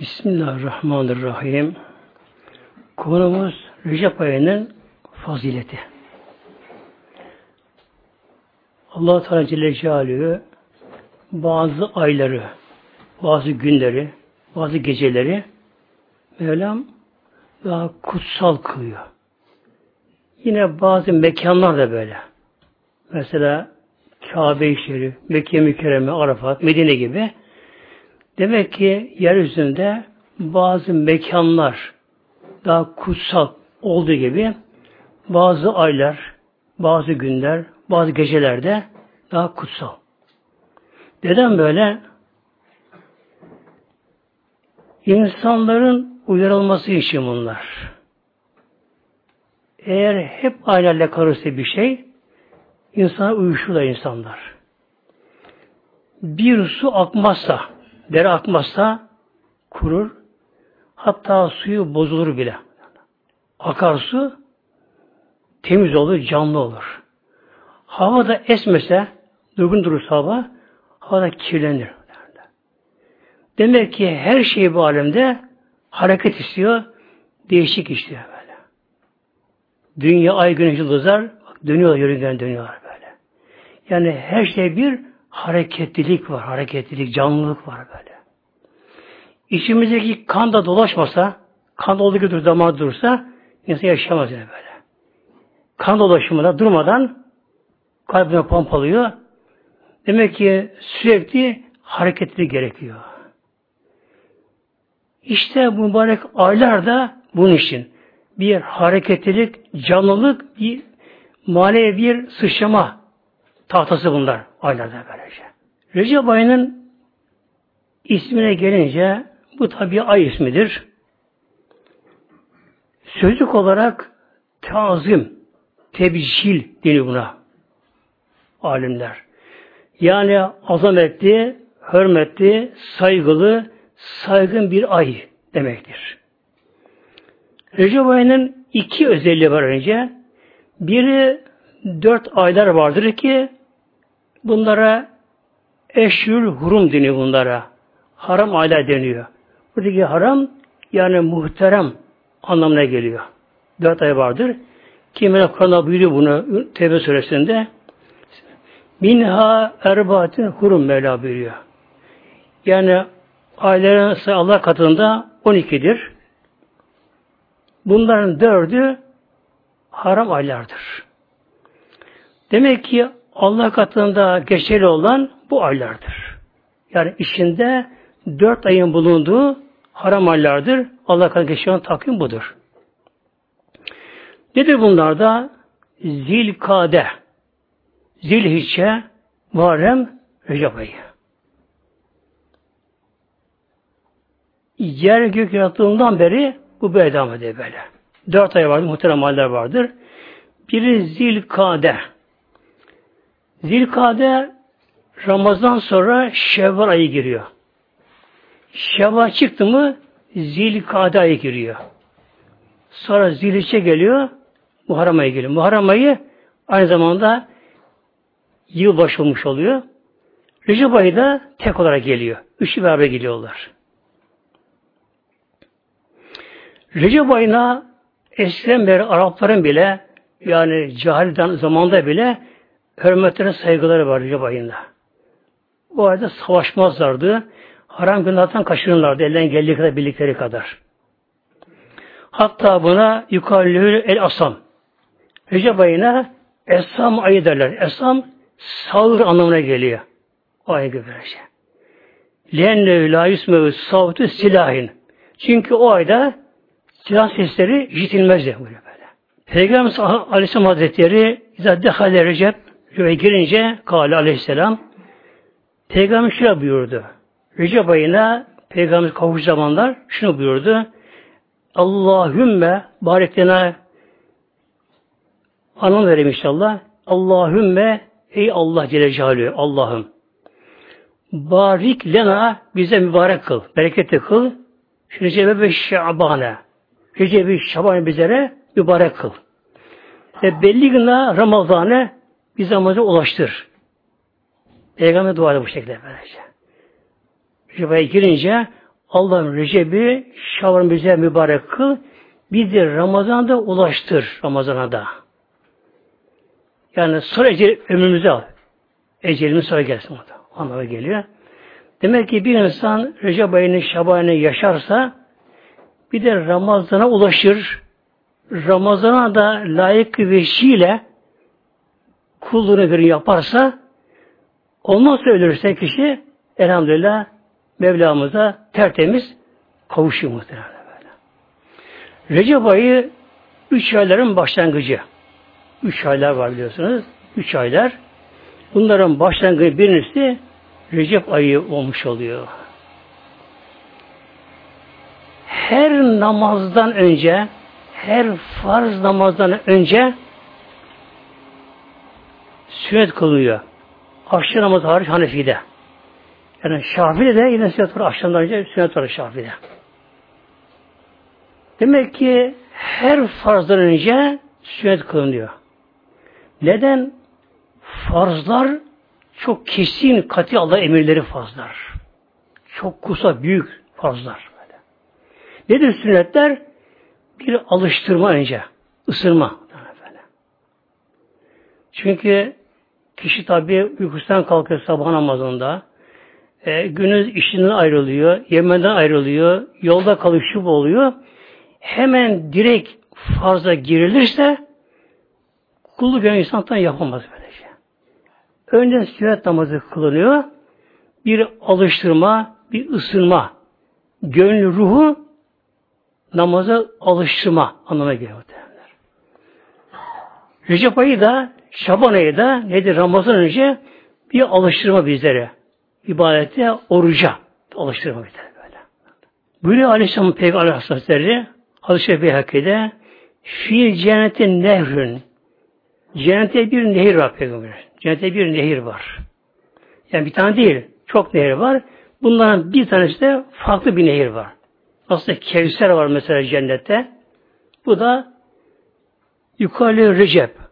Bismillahirrahmanirrahim. Konumuz Recep ayının fazileti. Allah Teala Celle Celaluhu bazı ayları, bazı günleri, bazı geceleri Mevlam daha kutsal kılıyor. Yine bazı mekanlar da böyle. Mesela Kabe-i Şerif, Mekke Mükerreme, Arafat, Medine gibi Demek ki yeryüzünde bazı mekanlar daha kutsal olduğu gibi bazı aylar, bazı günler, bazı gecelerde daha kutsal. Neden böyle? İnsanların uyarılması için bunlar. Eğer hep aileyle kalırsa bir şey, insana uyuşurlar insanlar. Bir su akmazsa, dere akmazsa kurur. Hatta suyu bozulur bile. Akarsu temiz olur, canlı olur. Hava da esmese, durgun durursa hava, hava da kirlenir. Demek ki her şey bu alemde hareket istiyor, değişik istiyor böyle. Dünya, ay, güneş, yıldızlar dönüyor, yörüngen dönüyor böyle. Yani her şey bir hareketlilik var, hareketlilik, canlılık var böyle. İçimizdeki kan da dolaşmasa, kan olduğu gibi damar durursa, insan yaşayamaz yani böyle. Kan dolaşımında durmadan kalbine pompalıyor. Demek ki sürekli hareketli gerekiyor. İşte mübarek aylar da bunun için. Bir hareketlilik, canlılık, bir manevi bir sıçrama tahtası bunlar aylarda böylece. Recep ayının ismine gelince bu tabi ay ismidir. Sözlük olarak tazim, tebcil deniyor buna alimler. Yani azametli, hürmetli, saygılı, saygın bir ay demektir. Recep ayının iki özelliği var önce. Biri dört aylar vardır ki bunlara eşyül hurum deniyor bunlara. Haram aylar deniyor. Buradaki haram yani muhterem anlamına geliyor. Dört ay vardır. Kimine Kur'an'a buyuruyor bunu Tevbe suresinde. Minha erbaatin hurum Mevla buyuruyor. Yani ayların sayı Allah katında 12'dir. Bunların dördü haram aylardır. Demek ki Allah katında geçerli olan bu aylardır. Yani içinde dört ayın bulunduğu haram aylardır. Allah katında geçerli olan takvim budur. Nedir bunlarda? Zilkade, Zilhicce, Muharrem, Recep ayı. Yer gök yarattığından beri bu böyle devam ediyor böyle. Dört ay vardır, muhterem aylar vardır. Biri Zilkade. Zilkade Ramazan sonra Şevval ayı giriyor. Şevval çıktı mı Zilkade ayı giriyor. Sonra Zilhiçe geliyor. Muharrem ayı geliyor. Muharrem ayı aynı zamanda yılbaşı olmuş oluyor. Recep ayı da tek olarak geliyor. Üçü beraber geliyorlar. Recep ayına eskiden beri Arapların bile yani cahilden zamanda bile hürmetlerine saygıları var Recep ayında. Bu ayda savaşmazlardı. Haram günahtan kaçınırlardı. Elden geldiği kadar bildikleri kadar. Hatta buna yukallül el asam. Recep ayına esam ayı derler. Esam sağır anlamına geliyor. O ayı gibi böylece. Lenne la yusmevu savtu silahin. Çünkü o ayda silah sesleri işitilmezdi böyle böyle. Peygamber Aleyhisselam Hazretleri İzadde Halil Recep Recep'e girince Kale Aleyhisselam Peygamber şöyle buyurdu. Recep ayına Peygamber kavuş zamanlar şunu buyurdu. Allahümme barekena anlam vereyim inşallah. Allahümme ey Allah Celle Celaluhu Allah'ım barik lena bize mübarek kıl, bereketli kıl. Recep ve Şaban'e Recep-i Şaban'ı bizlere mübarek kıl. Ve belli günler Ramazan'ı bize amaca ulaştır. Peygamber dua bu şekilde böylece. Recep'e girince Allah'ım Recep'i Şaban bize mübarek kıl. Bizi Ramazan'da ulaştır Ramazan'a da. Yani sonra ecel, ömrümüzü al. Ecelimiz sonra gelsin orada. Anlamı geliyor. Demek ki bir insan Recep ayını, Şaban'ı yaşarsa bir de Ramazan'a ulaşır. Ramazan'a da layık veşiyle kulluğunu bir yaparsa ondan ölürse kişi elhamdülillah Mevlamıza tertemiz kavuşuyor muhtemelen böyle. Recep ayı üç ayların başlangıcı. Üç aylar var biliyorsunuz. Üç aylar. Bunların başlangıcı birincisi Recep ayı olmuş oluyor. Her namazdan önce, her farz namazdan önce sünnet kılıyor. Akşam namazı hariç Hanefi'de. Yani Şafi'de de yine sünnet var. Akşamdan önce sünnet var Şafi'de. Demek ki her farzdan önce sünnet kılınıyor. Neden? Farzlar çok kesin, katı Allah emirleri farzlar. Çok kusa, büyük farzlar. Böyle. Nedir sünnetler? Bir alıştırma önce, ısırma. Çünkü kişi tabi uykusundan kalkıyor sabah namazında, e, günün işinden ayrılıyor, yemenden ayrılıyor, yolda kalışıp oluyor. Hemen direkt farza girilirse kulluk gönül insandan yapamaz böylece. Şey. Önce sünnet namazı kılınıyor. Bir alıştırma, bir ısınma. Gönül ruhu namaza alıştırma anlamına geliyor. Recep ayı da Şaban ayı da nedir Ramazan önce bir alıştırma bizlere ibadete, oruca alıştırma bir böyle. Buyuruyor Aleyhisselam Peygamber Hazretleri Hadis-i Şerif Beyhaki'de Fi cennetin nehrün Cennette bir nehir var Peygamber. Cennette bir nehir var. Yani bir tane değil. Çok nehir var. Bunların bir tanesi de farklı bir nehir var. Aslında Kevser var mesela cennette. Bu da yukarı Recep.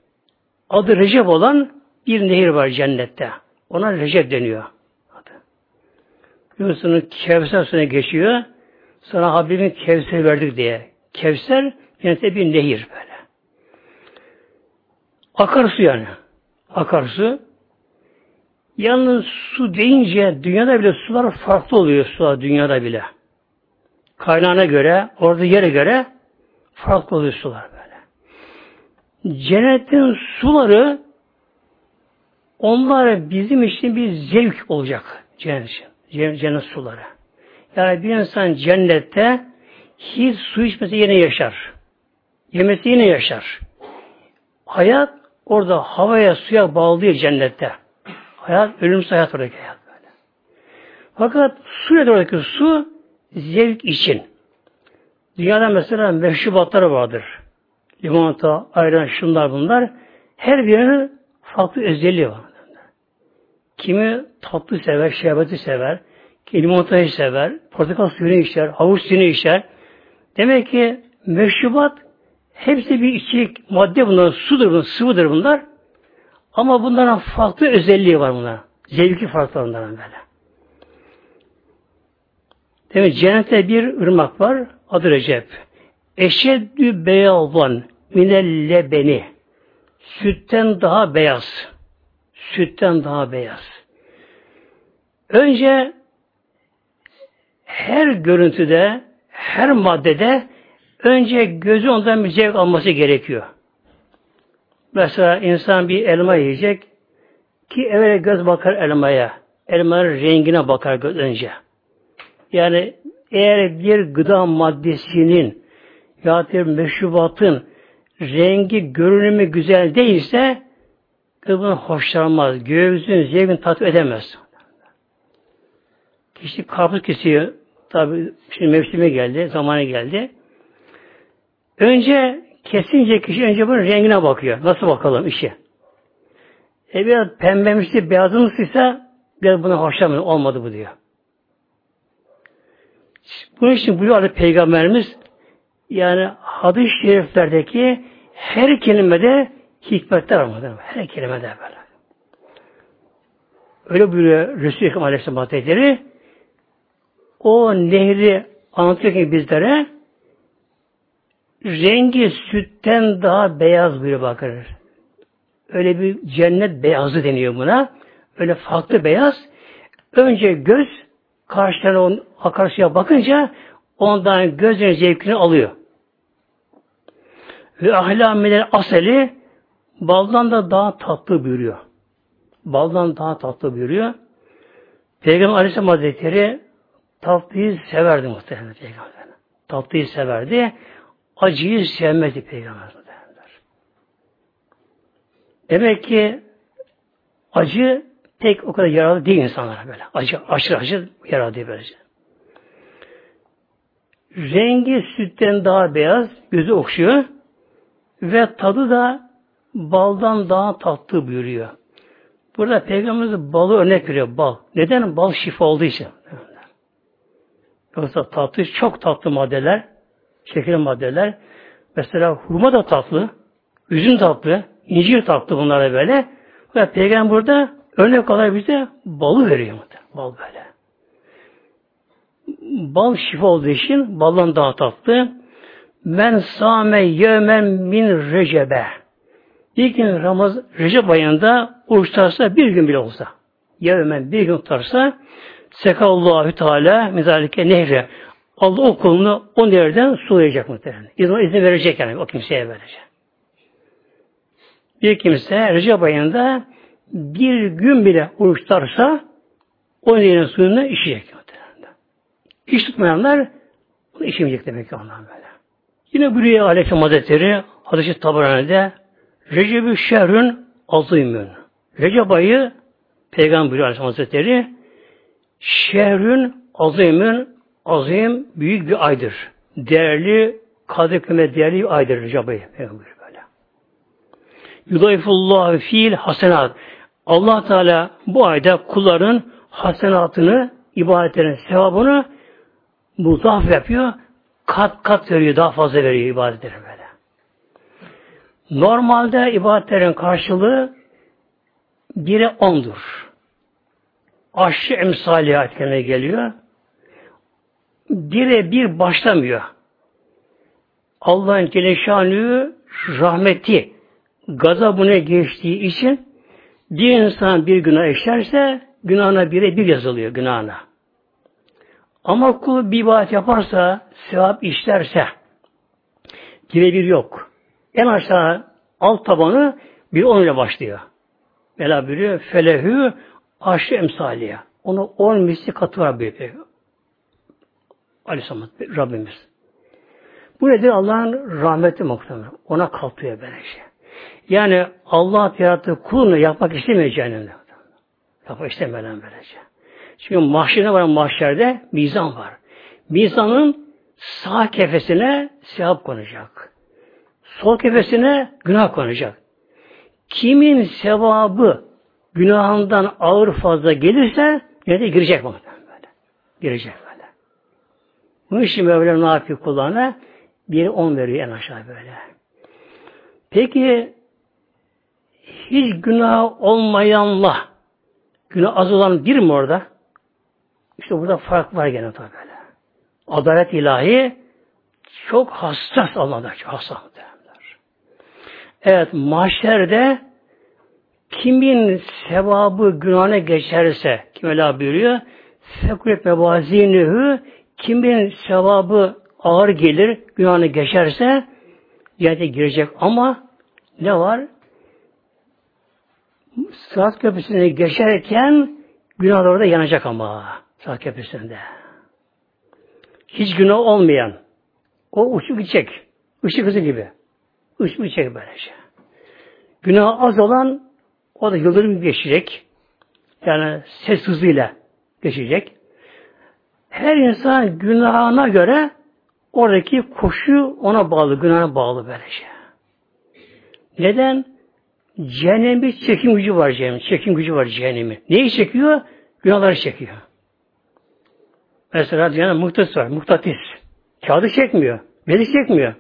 Adı Recep olan bir nehir var cennette. Ona Recep deniyor. Yunus'un Kevser suyuna geçiyor. Sana Habibin Kevser verdik diye. Kevser cennette bir nehir böyle. Akarsu yani. Akarsu. Yalnız su deyince dünyada bile sular farklı oluyor sular dünyada bile. Kaynağına göre, orada yere göre farklı oluyor sular. Cennetin suları onlar bizim için bir zevk olacak cennet cennet suları. Yani bir insan cennette hiç su içmesi yine yaşar. Yemesi yine yaşar. Hayat orada havaya, suya bağlı cennette. Hayat, ölümsüz hayat oradaki hayat böyle. Fakat su nedir oradaki su? Zevk için. Dünyada mesela meşrubatları vardır. Limonata, ayran, şunlar bunlar. Her birinin farklı özelliği var. Kimi tatlı sever, şerbeti sever, limonatayı sever, portakal suyunu içer, havuç suyunu içer. Demek ki meşrubat hepsi bir içecek madde bunlar, sudur bunlar, sıvıdır bunlar. Ama bunların farklı özelliği var bunlar. Zevki farklı onların böyle. Demek cennette bir ırmak var. Adı Recep. Eşeddü beyazlan minelle beni. Sütten daha beyaz sütten daha beyaz. Önce her görüntüde, her maddede önce gözü ondan bir zevk alması gerekiyor. Mesela insan bir elma yiyecek ki evvel göz bakar elmaya. Elmanın rengine bakar göz önce. Yani eğer bir gıda maddesinin ya bir meşrubatın rengi, görünümü güzel değilse bunu hoşlanmaz. Göğsün zevkini tat edemez. Kişi karpuz kesiyor. Tabi şimdi mevsime geldi, zamanı geldi. Önce kesince kişi önce bunun rengine bakıyor. Nasıl bakalım işi? E biraz pembemsi, beyazımsıysa biraz buna hoşlanmıyor. Olmadı bu diyor. Bunun için buyuruyor Peygamberimiz yani hadis-i şeriflerdeki her kelimede hikmetler var. Her kelimede böyle. Öyle buyuruyor Resul-i Ekrem Aleyhisselam Hazretleri o nehri anlatıyor ki bizlere rengi sütten daha beyaz bir bakır. Öyle bir cennet beyazı deniyor buna. Öyle farklı beyaz. Önce göz karşılarına akarsuya bakınca ondan gözün zevkini alıyor. Ve ahlamiler aseli baldan da daha tatlı buyuruyor. Baldan daha tatlı buyuruyor. Peygamber Aleyhisselam Hazretleri tatlıyı severdi muhtemelen Peygamber. Tatlıyı severdi. Acıyı sevmezdi Peygamber. Demek ki acı tek o kadar yararlı değil insanlara böyle. Acı, aşırı acı yararlı değil böylece. Rengi sütten daha beyaz, gözü okşuyor ve tadı da baldan daha tatlı buyuruyor. Burada Peygamberimiz balı örnek veriyor. Bal. Neden? Bal şifa olduğu için. Yoksa tatlı, çok tatlı maddeler, şekerli maddeler. Mesela hurma da tatlı, üzüm tatlı, incir tatlı bunlara böyle. Ve Peygamber burada örnek olarak bize balı veriyor. Bal böyle. Bal şifa olduğu için baldan daha tatlı. Men same yemen min recebe. Bir gün Ramaz, Recep ayında oruç bir gün bile olsa. Yemen bir gün tutarsa Sekallahu Teala mezalike nehre. Allah o kulunu o nereden sulayacak muhtemelen. İzin, izin verecek yani o kimseye verecek. Bir kimse Recep ayında bir gün bile oruç tutarsa o nehrin suyunu içecek Hiç tutmayanlar bunu içmeyecek demek ki ondan böyle. Yine buraya Aleyhisselam Hazretleri Hadis-i Tabarani'de Recep-i Şerrün azimün. Recep ayı Peygamber Aleyhisselam Hazretleri şehrün azimün azim büyük bir aydır. Değerli kadir kıymet değerli bir aydır Recep ayı. Peygamber böyle. Yudayfullah fiil hasenat. Allah Teala bu ayda kulların hasenatını, ibadetlerin sevabını muzaf yapıyor. Kat kat veriyor, daha fazla veriyor ibadetleri böyle. Normalde ibadetlerin karşılığı biri ondur. Aşçı emsali ayetlerine geliyor. Bire bir başlamıyor. Allah'ın Celeşanü rahmeti gazabına geçtiği için bir insan bir günah işlerse günahına bire bir yazılıyor günahına. Ama kul bir ibadet yaparsa, sevap işlerse bir yok. En aşağı alt tabanı bir on ile başlıyor. Mela buyuruyor. Felehü aşı emsaliye. Onu on misli katı var bir Aleyhisselam Rabbimiz. Bu nedir? Allah'ın rahmeti muhtemelen. Ona kalkıyor böyle şey. Yani Allah yarattığı kulunu yapmak cehennemde. Yapmak istemeden böylece. Çünkü mahşerde var mahşerde mizan var. Mizanın sağ kefesine sevap konacak. Sol kefesine günah konacak. Kimin sevabı günahından ağır fazla gelirse nerede girecek mi? Böyle. Girecek böyle. Bunun için Mevlam ne yapıyor kulağına? Bir on veriyor en aşağı böyle. Peki hiç günah olmayanla günah az olan bir mi orada? İşte burada fark var gene tabi böyle. Adalet ilahi çok hassas Allah'da çok hassas. Evet mahşerde kimin sevabı günahına geçerse kim öyle buyuruyor? Fekuret mevazinühü kimin sevabı ağır gelir günahına geçerse cennete girecek ama ne var? Sırat köprüsüne geçerken günahlar orada yanacak ama sırat köprüsünde. Hiç günah olmayan o uçup gidecek. Işık hızı gibi. Uçup gidecek böylece. Günah az olan o da yıldırım geçecek. Yani ses hızıyla geçecek. Her insan günahına göre oradaki koşu ona bağlı, günahına bağlı böylece. Neden? Cehennem bir çekim gücü var cehennem. Çekim gücü var cehennemi. Neyi çekiyor? Günahları çekiyor. Mesela cehennem muhtatis var. Muhtatis. Kağıdı çekmiyor. Beli çekmiyor.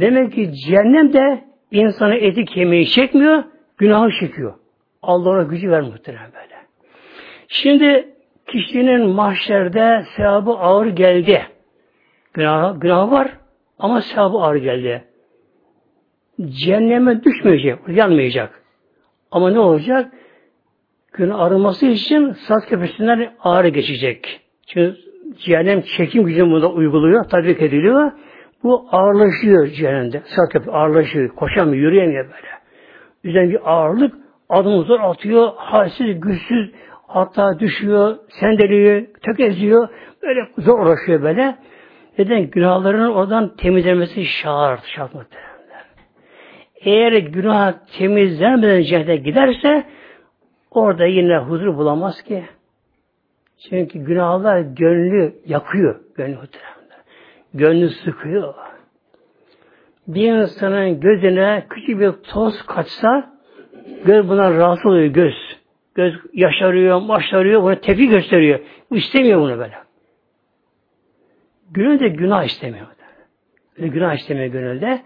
Demek ki cehennem de insanı eti kemiği çekmiyor, günahı çekiyor. Allah ona gücü ver muhtemelen böyle. Şimdi kişinin mahşerde sevabı ağır geldi. Günah, günah var ama sevabı ağır geldi. Cehenneme düşmeyecek, yanmayacak. Ama ne olacak? Günah arınması için saz köprüsünden ağır geçecek. Çünkü cehennem çekim gücünü bunda uyguluyor, tatbik ediliyor. Bu ağırlaşıyor cehennemde. Saz köprü ağırlaşıyor. Koşamıyor, yürüyemiyor böyle. Üzerine bir ağırlık adımı zor atıyor, halsiz, güçsüz, hatta düşüyor, sendeliyor, tökeziyor, böyle zor uğraşıyor böyle. Neden? Günahlarının oradan temizlenmesi şart, şart muhteremler. Eğer günah temizlenmeden cennete giderse orada yine huzur bulamaz ki. Çünkü günahlar gönlü yakıyor, gönlü. Gönlü sıkıyor. Bir insanın gözüne küçük bir toz kaçsa göz buna rahatsız oluyor göz. Göz yaşarıyor, başlarıyor, buna tepki gösteriyor. Bu istemiyor bunu böyle. Gönül günah istemiyor. Günah istemiyor gönülde.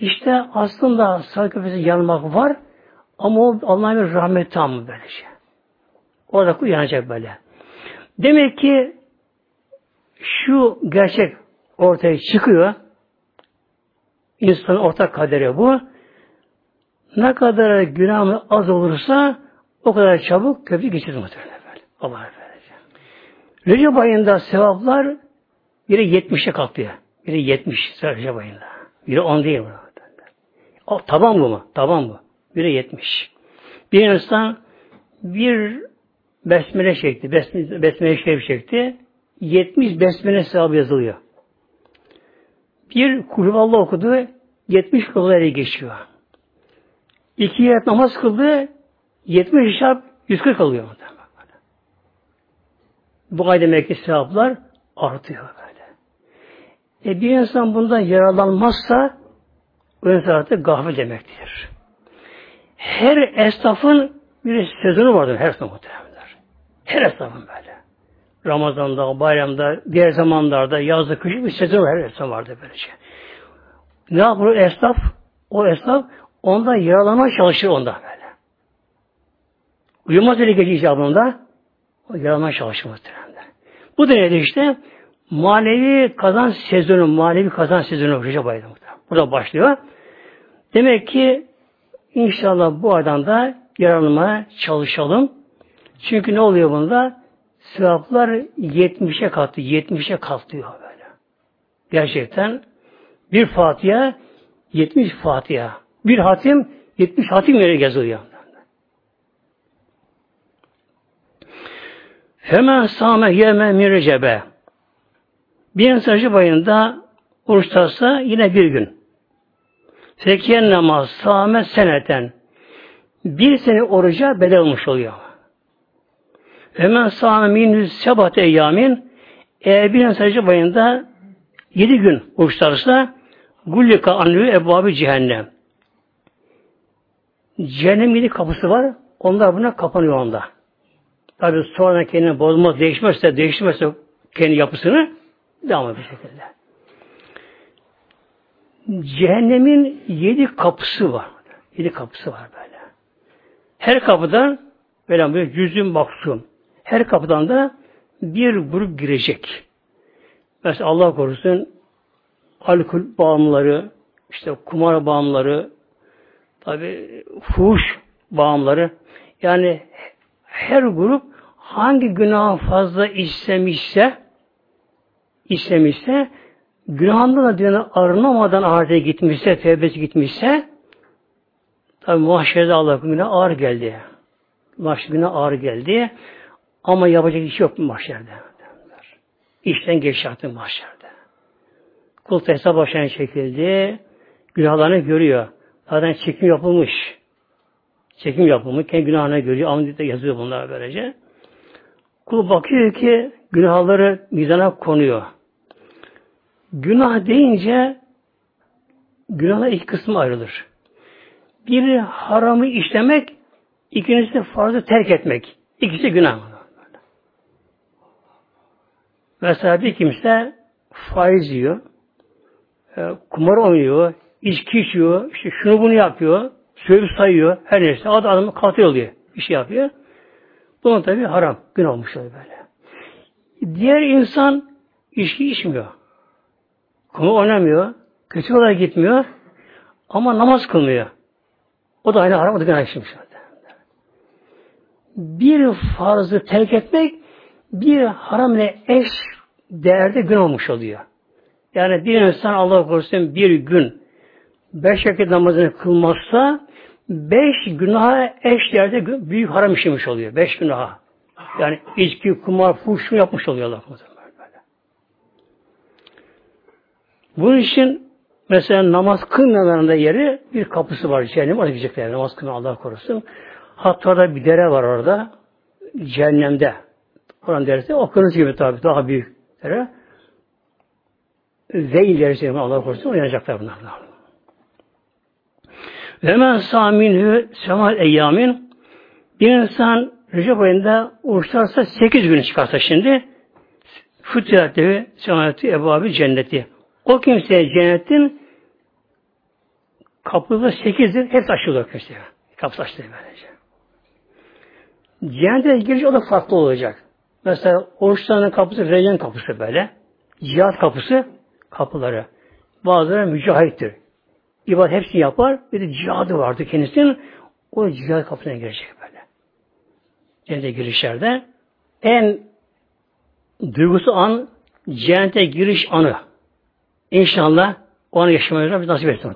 İşte aslında sağ köfesi yanmak var ama o Allah'ın rahmeti tam mı böyle şey. Orada uyanacak böyle. Demek ki şu gerçek ortaya çıkıyor. İnsanın ortak kaderi bu. Ne kadar günahı az olursa o kadar çabuk köprü geçir muhtemelen böyle. Allah verecek. Recep ayında sevaplar biri 70'e kalkıyor. Biri 70 Recep ayında. Biri 10 değil. O, taban bu mu? Taban bu. Biri 70. Bir insan bir besmele çekti. Besmele, besmele şerif çekti. 70 besmele sevabı yazılıyor. Bir kulüvallah okudu. 70 kulüvallah geçiyor. İki yet namaz kıldı. 70 çarp 140 alıyor. Bu ay demek ki sevaplar artıyor böyle. E bir insan bundan yaralanmazsa o insan artık gafil demektir. Her esnafın bir sezonu vardır her esnaf muhtemelenler. Her esnafın böyle. Ramazan'da, bayramda, diğer zamanlarda, yazda, kışın bir sezon her esnaf vardır böylece. Ne yapıyor esnaf? O esnaf onda yaralanmaya çalışır onda böyle. Uyumaz öyle gece icabında o yaralanmaya çalışır muhtemelen. Bu da nedir işte? Manevi kazan sezonu, manevi kazan sezonu Recep ayında muhtemelen. Burada başlıyor. Demek ki inşallah bu aydan da yararlanmaya çalışalım. Çünkü ne oluyor bunda? Sevaplar 70'e kalktı, 70'e kalkıyor böyle. Gerçekten bir Fatiha 70 Fatiha. Bir hatim 70 hatim yere yazılıyor. Hemen sâme yeme min recebe. Bir insan Recep ayında oruç tutsa yine bir gün. Fekiyen namaz sâme seneten. Bir sene oruca bedel olmuş oluyor. Hemen sâme min sebat eyyamin. Eğer bir insan Recep ayında yedi gün oruç tutarsa gullika anlıyor ebbabı cehennem. Cehennem yedi kapısı var. Onlar buna kapanıyor onda. Tabi sonra kendini bozmaz, değişmezse, değişmezse kendi yapısını devam bir şekilde. Cehennemin yedi kapısı var. Yedi kapısı var böyle. Her kapıdan böyle bir yüzün maksum. Her kapıdan da bir grup girecek. Mesela Allah korusun alkol bağımlıları, işte kumar bağımlıları, tabi fuhuş bağımları. Yani her grup hangi günah fazla işlemişse işlemişse günahından da diyor, arınamadan ahirete gitmişse, tevbesi gitmişse tabi mahşerde Allah günah ağır geldi. Mahşerde günah ağır geldi. Ama yapacak iş yok mahşerde. İşten geç yaptı mahşerde. Kul hesap başına çekildi. Günahlarını görüyor. Zaten çekim yapılmış. Çekim yapımı kendi günahına görüyor. Amdide yazıyor bunlar böylece. Kul bakıyor ki günahları mizana konuyor. Günah deyince günahlar iki kısmı ayrılır. Biri haramı işlemek, ikincisi de farzı terk etmek. İkisi günah. Mesela bir kimse faiz yiyor, e, kumar oynuyor, içki içiyor, işte şunu bunu yapıyor, Sövüp sayıyor. Her neyse. Adam adamı katil oluyor. Bir şey yapıyor. Bunun tabi haram. Gün olmuş oluyor böyle. Diğer insan içki içmiyor. Kumar oynamıyor. Kötü yola gitmiyor. Ama namaz kılmıyor. O da aynı haram, o da günah işlemiş. Bir farzı terk etmek bir haram ile eş değerde gün olmuş oluyor. Yani bir insan Allah korusun bir gün beş vakit namazını kılmazsa beş günaha eş değerde büyük haram işlemiş oluyor. Beş günaha. Yani içki, kumar, fuş yapmış oluyor Allah korusun. Bunun için mesela namaz kılmayanların da yeri bir kapısı var. Cehennem oraya gidecekler. Namaz kılmayan Allah korusun. Hatta da bir dere var orada. Cehennemde. Oran dersi okyanus gibi tabi daha büyük dere. Zeyl dersi Allah korusun oynayacaklar bunlar. Ve men saminhü semal eyyamin bir insan Recep ayında oruçlarsa sekiz gün çıkarsa şimdi Fütühatü semaneti ebabi cenneti. O kimseye cennetin kapıları sekizdir. Hepsi açılıyor işte. Kapısı açılıyor böylece. Cennete girince o da farklı olacak. Mesela oruçlarının kapısı Reyyan kapısı böyle. Cihat kapısı kapıları. Bazıları mücahittir. İbadet hepsini yapar. Bir de cihadı vardı kendisinin. O cihat kapısına girecek böyle. Cennete girişlerde en duygusu an cennete giriş anı. İnşallah o anı yaşamaya bir nasip etsin.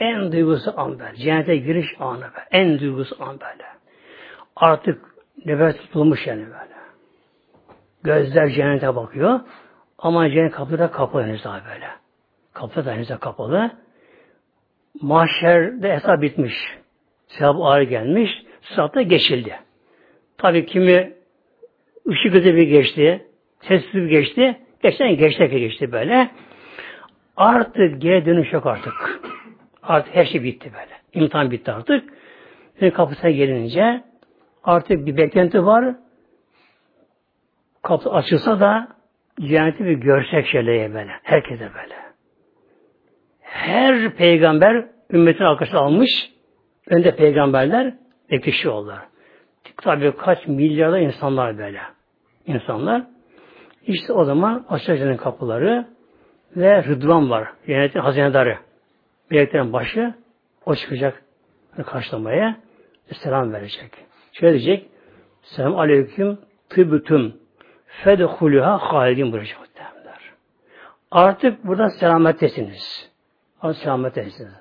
En duygusu an böyle. Cennete giriş anı böyle. En duygusu an böyle. Artık nefes tutulmuş yani böyle. Gözler cennete bakıyor. Ama cennet kapısı da kapalı henüz daha böyle. Kapı da henüz daha kapalı. Mahşerde hesap bitmiş. Sevap ağır gelmiş. Sıratta geçildi. Tabi kimi ışık hızı bir geçti. Sessiz bir geçti. Geçten geçti geçti böyle. Artık geri dönüş yok artık. Artık her şey bitti böyle. İmtihan bitti artık. Şimdi kapısına gelince artık bir beklenti var. Kapı açılsa da cenneti bir görsek şöyle böyle. Herkese böyle. Her peygamber ümmetin arkasına almış. Önde peygamberler bekleşiyorlar. Tabi kaç milyarda insanlar böyle. İnsanlar. İşte o zaman açacağının kapıları ve Rıdvan var. Cennetin hazinedarı. Meleklerin başı o çıkacak karşılamaya selam verecek. Şöyle diyecek. Selam aleyküm tıbütüm fedhuluha halidin buyuracak. Artık burada selamettesiniz. Artık selamettesiniz.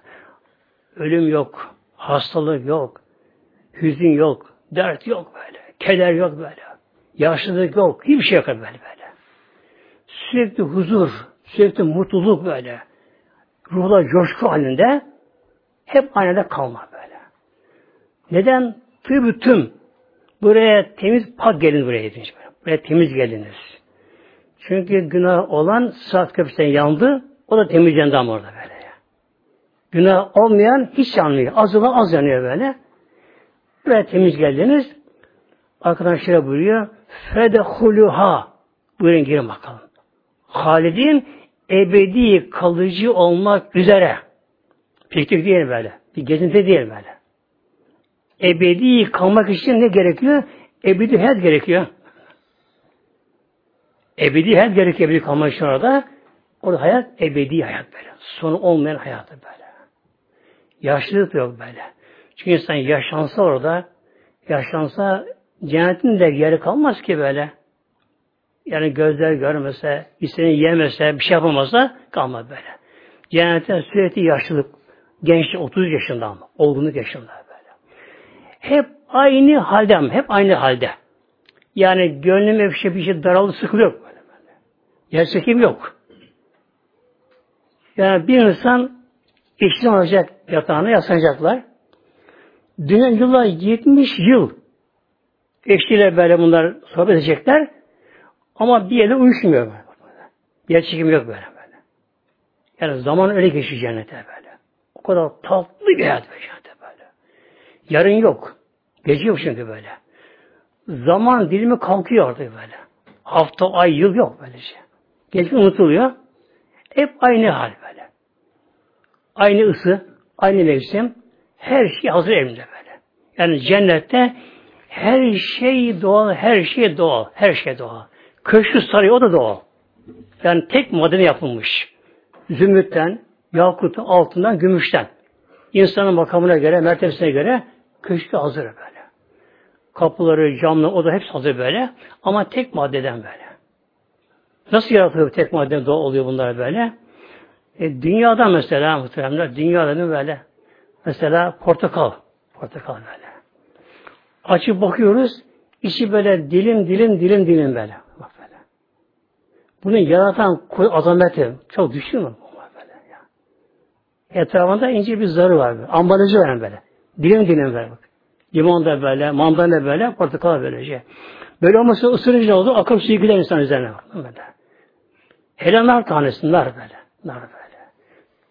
Ölüm yok. Hastalık yok. Hüzün yok. Dert yok böyle. Keder yok böyle. Yaşlılık yok. Hiçbir şey yok böyle böyle. Sürekli huzur, sürekli mutluluk böyle. Ruhla coşku halinde hep aynada kalma böyle. Neden? Tıbbı tüm. Buraya temiz pak gelin buraya ediniz. Buraya temiz geliniz. Çünkü günah olan saat köprüsünden yandı. O da temizlendi ama orada böyle. Günah olmayan hiç yanmıyor. Az olan az yanıyor böyle. Buraya temiz geldiniz. Arkadan şöyle buyuruyor. Fedehuluha. Buyurun girin bakalım. Halidin ebedi kalıcı olmak üzere. Piknik değil böyle. Bir gezinti değil böyle. Ebedi kalmak için ne gerekiyor? Ebedi hayat gerekiyor. Ebedi hayat gerekiyor ebedi kalmak için orada. Orada hayat ebedi hayat böyle. Sonu olmayan hayatı böyle. Yaşlılık yok böyle. Çünkü insan yaşansa orada, yaşansa cennetin de yeri kalmaz ki böyle. Yani gözler görmese, istediğini yemese, bir şey yapamasa kalmaz böyle. Cennette sürekli yaşlılık. Gençlik 30 yaşında ama. Olgunluk yaşında böyle. Hep aynı halde ama. Hep aynı halde. Yani gönlüm bir şey, bir şey daraldı, sıkılıyor. Böyle böyle. Yer çekim yok. Yani bir insan işten olacak yatağına yaslanacaklar. Dünya yıllar 70 yıl eşliyle böyle bunlar sohbet edecekler. Ama bir yerde uyuşmuyor böyle. Yer çekim yok böyle böyle. Yani zaman öyle geçiyor cennete böyle. O kadar tatlı bir hayat cennete böyle. Yarın yok. Gece yok çünkü böyle. Zaman dilimi kalkıyor artık böyle. Hafta, ay, yıl yok böylece. Geçti unutuluyor. Hep aynı hal böyle. Aynı ısı, aynı mevsim. Her şey hazır elimde böyle. Yani cennette her şey doğal, her şey doğal, her şey doğal. Köşkü sarayı o da da o. Yani tek madene yapılmış. Zümrütten, yakutun, altından, gümüşten. İnsanın makamına göre, mertebesine göre köşkü hazır böyle. Kapıları, camlı, o da hepsi hazır böyle. Ama tek maddeden böyle. Nasıl yaratılıyor tek maddeden doğal oluyor bunlar böyle? E, dünyada mesela muhteremler, dünyada böyle? Mesela portakal. Portakal böyle. Açıp bakıyoruz, içi böyle dilim dilim dilim dilim böyle. Bak böyle. Bunu yaratan azameti çok düşüyor mu? Böyle ya. Etrafında ince bir zarı var. Böyle. Ambalajı var böyle. Dilim dilim böyle. Bak. Limon da böyle, mandalina böyle, portakal böylece. Böyle olmasa ısırınca oldu, akıl suyu gider insan üzerine. Böyle. Hele nar tanesi, nar böyle. Nar böyle.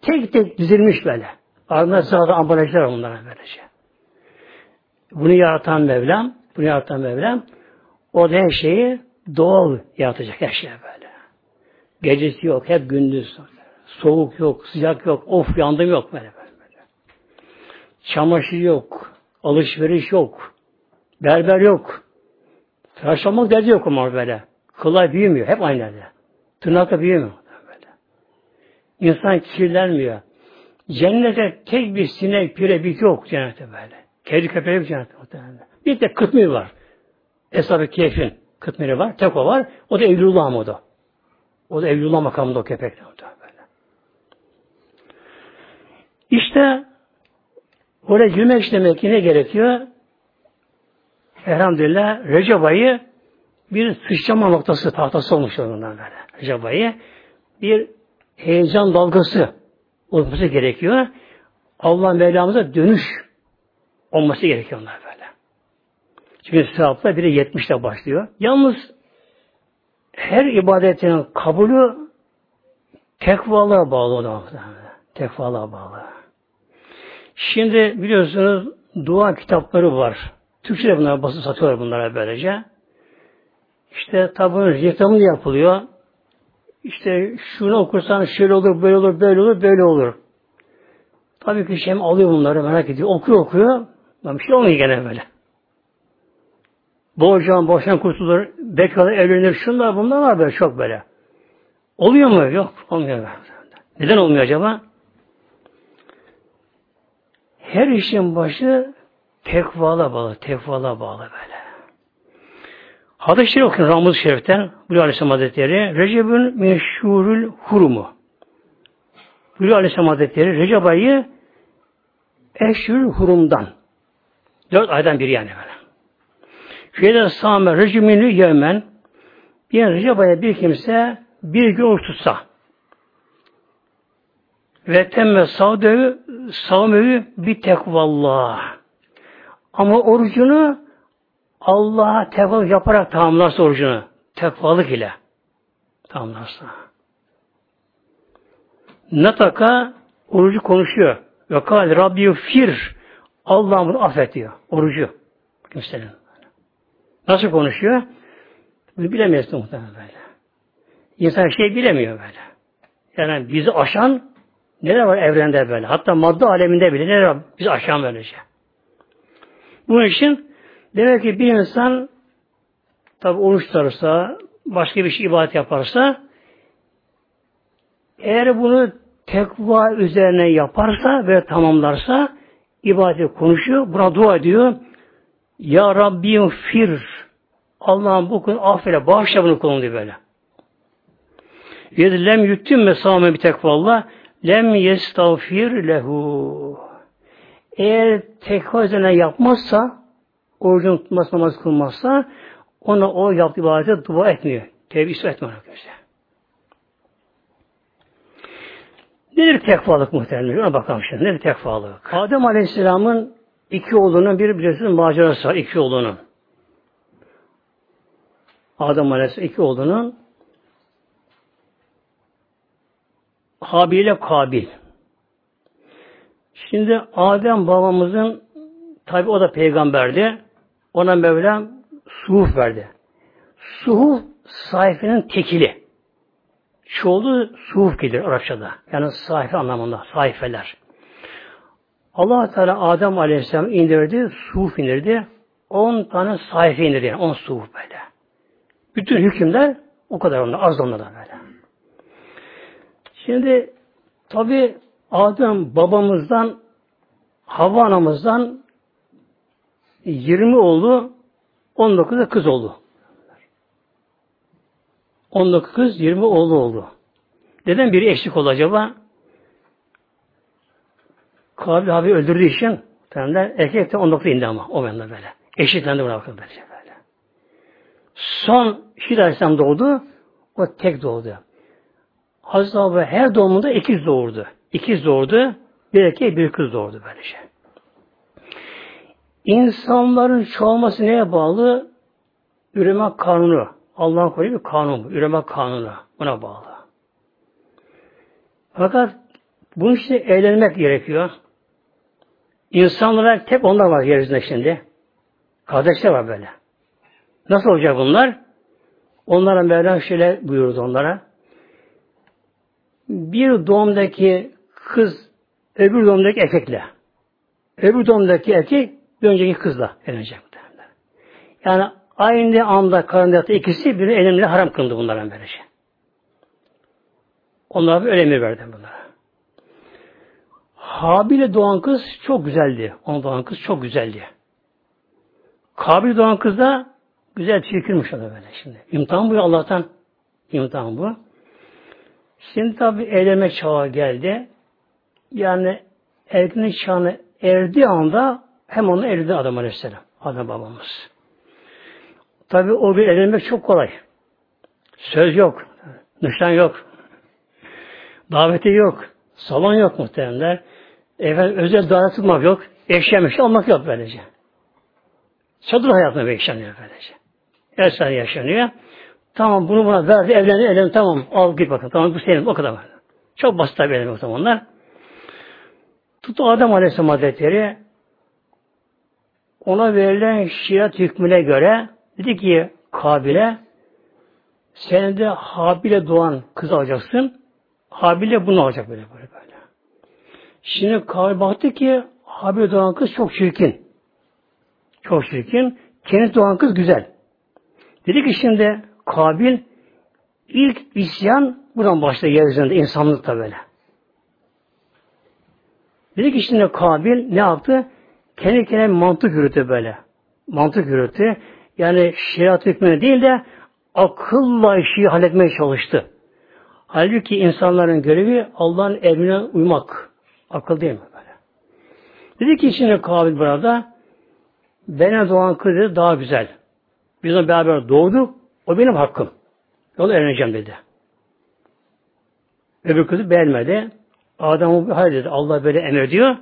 Tek tek dizilmiş böyle. Ardından sırada ambalajlar bunlara böylece. Bunu yaratan Mevlam, bunu yaratan Mevlam, o da her şeyi doğal yaratacak her şey böyle. Gecesi yok, hep gündüz. Soğuk yok, sıcak yok, of yandım yok böyle böyle. Çamaşır yok, alışveriş yok, berber yok. Tıraş olmak derdi yok ama böyle. Kılay büyümüyor, hep aynı yerde. Tırnakla büyümüyor. Böyle. İnsan kirlenmiyor. Cennete tek bir sinek, pire, bir yok cennete böyle. Kedi köpeği yok cennette muhtemelen. Bir de kıtmir var. Eshab-ı Keyf'in kıtmiri var. Tek o var. O da Evlullah mı o da? O da Evlullah makamında o köpek. Böyle. İşte oraya girmek istemek ne gerekiyor? Elhamdülillah Recep ayı bir sıçrama noktası tahtası olmuş ondan böyle. Recep ayı bir heyecan dalgası olması gerekiyor. Allah Mevlamıza dönüş olması gerekiyor onlar böyle. Çünkü sevaplar biri 70'te başlıyor. Yalnız her ibadetin kabulü tekvalığa bağlı olan tekvalığa bağlı. Şimdi biliyorsunuz dua kitapları var. Türkçe'de bunlar basın satıyorlar bunlara böylece. İşte tabi reklamı yapılıyor. İşte şunu okursan şöyle olur, böyle olur, böyle olur, böyle olur. Tabii ki şey alıyor bunları merak ediyor. Okuyor okuyor. Lan bir şey olmuyor gene böyle. Boğacağım, boşan kurtulur, bekarlar evlenir, şunlar bunlar var böyle çok böyle. Oluyor mu? Yok, olmuyor. Neden olmuyor acaba? Her işin başı tekvala bağlı, tekvala bağlı böyle. Hadis-i okuyun Ramuz Şerif'ten Bülü Aleyhisselam Hazretleri Recep'ün meşhurül hurumu. Bülü Aleyhisselam Hazretleri Recep ayı eşhür hurumdan Dört aydan biri yani böyle. Şeyde sâme rejimini yemen bir Recep bir kimse bir gün oruç tutsa ve temme savdevi savmevi bir tekvallah ama orucunu Allah'a tekvalık yaparak tamamlarsa orucunu tekvalık ile tamamlarsa Nataka orucu konuşuyor. Ve kal Rabbi fir Allah bunu affediyor. Orucu. Kimsenin. Nasıl konuşuyor? Bunu bilemiyorsun muhtemelen böyle. İnsan şey bilemiyor böyle. Yani bizi aşan neler var evrende böyle. Hatta madde aleminde bile neler var bizi aşan böylece. Bunun için demek ki bir insan tabi oruç tutarsa, başka bir şey ibadet yaparsa eğer bunu tekva üzerine yaparsa ve tamamlarsa ibadet konuşuyor. Buna dua ediyor. Ya Rabbim fir. Allah'ım bu konu affeyle. Bağışla bunu konu diyor böyle. Yedi lem yuttim mesame bir tekvallah. Lem yestağfir lehu. Eğer tekva üzerine yapmazsa, orucunu tutmaz, namaz kılmazsa, ona o yaptığı ibadete dua etmiyor. Tevbe etmiyor arkadaşlar. Nedir tekvalık muhtemelen? Ona bakalım şimdi. Nedir tekvalık? Adem Aleyhisselam'ın iki oğlunun bir biliyorsunuz macerası var. iki oğlunun. Adem Aleyhisselam iki oğlunun Habil ile Kabil. Şimdi Adem babamızın tabi o da peygamberdi. Ona Mevlam suhuf verdi. Suhuf sayfinin tekili. Çoğulu suhuf gelir Arapçada. Yani sayfa anlamında, sayfeler. allah Teala Adem Aleyhisselam indirdi, suhuf indirdi. On tane sayfa indirdi. Yani on suhuf böyle. Bütün hükümler o kadar onlar, az onlar da böyle. Şimdi tabi Adem babamızdan Havva anamızdan 20 oldu, 19 da kız oldu. 19 kız, 20 oğlu oldu. Neden biri eşlik oldu acaba? Kabil abi öldürdüğü için Peygamber erkek de 19 indi ama o bende böyle. Eşitlendi buna bakın böyle. Son Şir Aleyhisselam doğdu. O tek doğdu. Hazreti Abi her doğumunda ikiz doğurdu. İkiz doğurdu. Bir erkek bir kız doğurdu böylece. İnsanların çoğalması neye bağlı? Üreme kanunu. Allah'ın koyduğu bir kanun. Üreme kanunu. Buna bağlı. Fakat bunun için eğlenmek gerekiyor. İnsanlar tek onlar var yeryüzünde şimdi. Kardeşler var böyle. Nasıl olacak bunlar? Onlara Mevlam şöyle buyurdu onlara. Bir doğumdaki kız öbür doğumdaki erkekle. Öbür doğumdaki erkek bir önceki kızla evlenecek. Yani aynı anda karında ikisi bir elimle haram kıldı bunlara böylece. Onlara bir öyle verdi bunlara. Habil'e doğan kız çok güzeldi. Ona doğan kız çok güzeldi. Kabil doğan kız da güzel çirkinmiş o da böyle şimdi. İmtihan bu Allah'tan. İmtihan bu. Şimdi tabi evlenme çağı geldi. Yani erkeğin çağına erdiği anda hem onu evlendi Adam Aleyhisselam. Adam babamız. Tabi o bir evlenmek çok kolay. Söz yok. Nişan yok. Daveti yok. Salon yok muhtemelenler. Efendim özel davet yok. Eşya şey almak yok böylece. Çadır hayatında bir yaşanıyor böylece. Saniye yaşanıyor. Tamam bunu buna verdi, evlendi, evlendi, tamam al git bakın. Tamam bu senin, o kadar. Çok basit tabi evlenmek o zamanlar. Tuttu Adam Aleyhisselam Hazretleri ona verilen şiat hükmüne göre dedi ki Kabil'e sen de Habil'e doğan kız alacaksın. Habil'e bunu alacak böyle böyle böyle. Şimdi Kabil baktı ki Habil'e doğan kız çok çirkin. Çok çirkin. Kendi doğan kız güzel. Dedi ki şimdi Kabil ilk isyan buradan başladı yeryüzünde insanlıkta böyle. Dedi ki şimdi Kabil ne yaptı? Kendi kendine mantık yürüttü böyle. Mantık yürüttü. Yani şeriat hükmüne değil de akılla işi halletmeye çalıştı. Halbuki insanların görevi Allah'ın emrine uymak. Akıl değil mi böyle? Dedi ki şimdi Kabil burada bana doğan kız daha güzel. Biz onunla beraber doğduk. O benim hakkım. Yolu öğreneceğim dedi. Öbür kızı beğenmedi. Adam hayır dedi. Allah böyle emrediyor.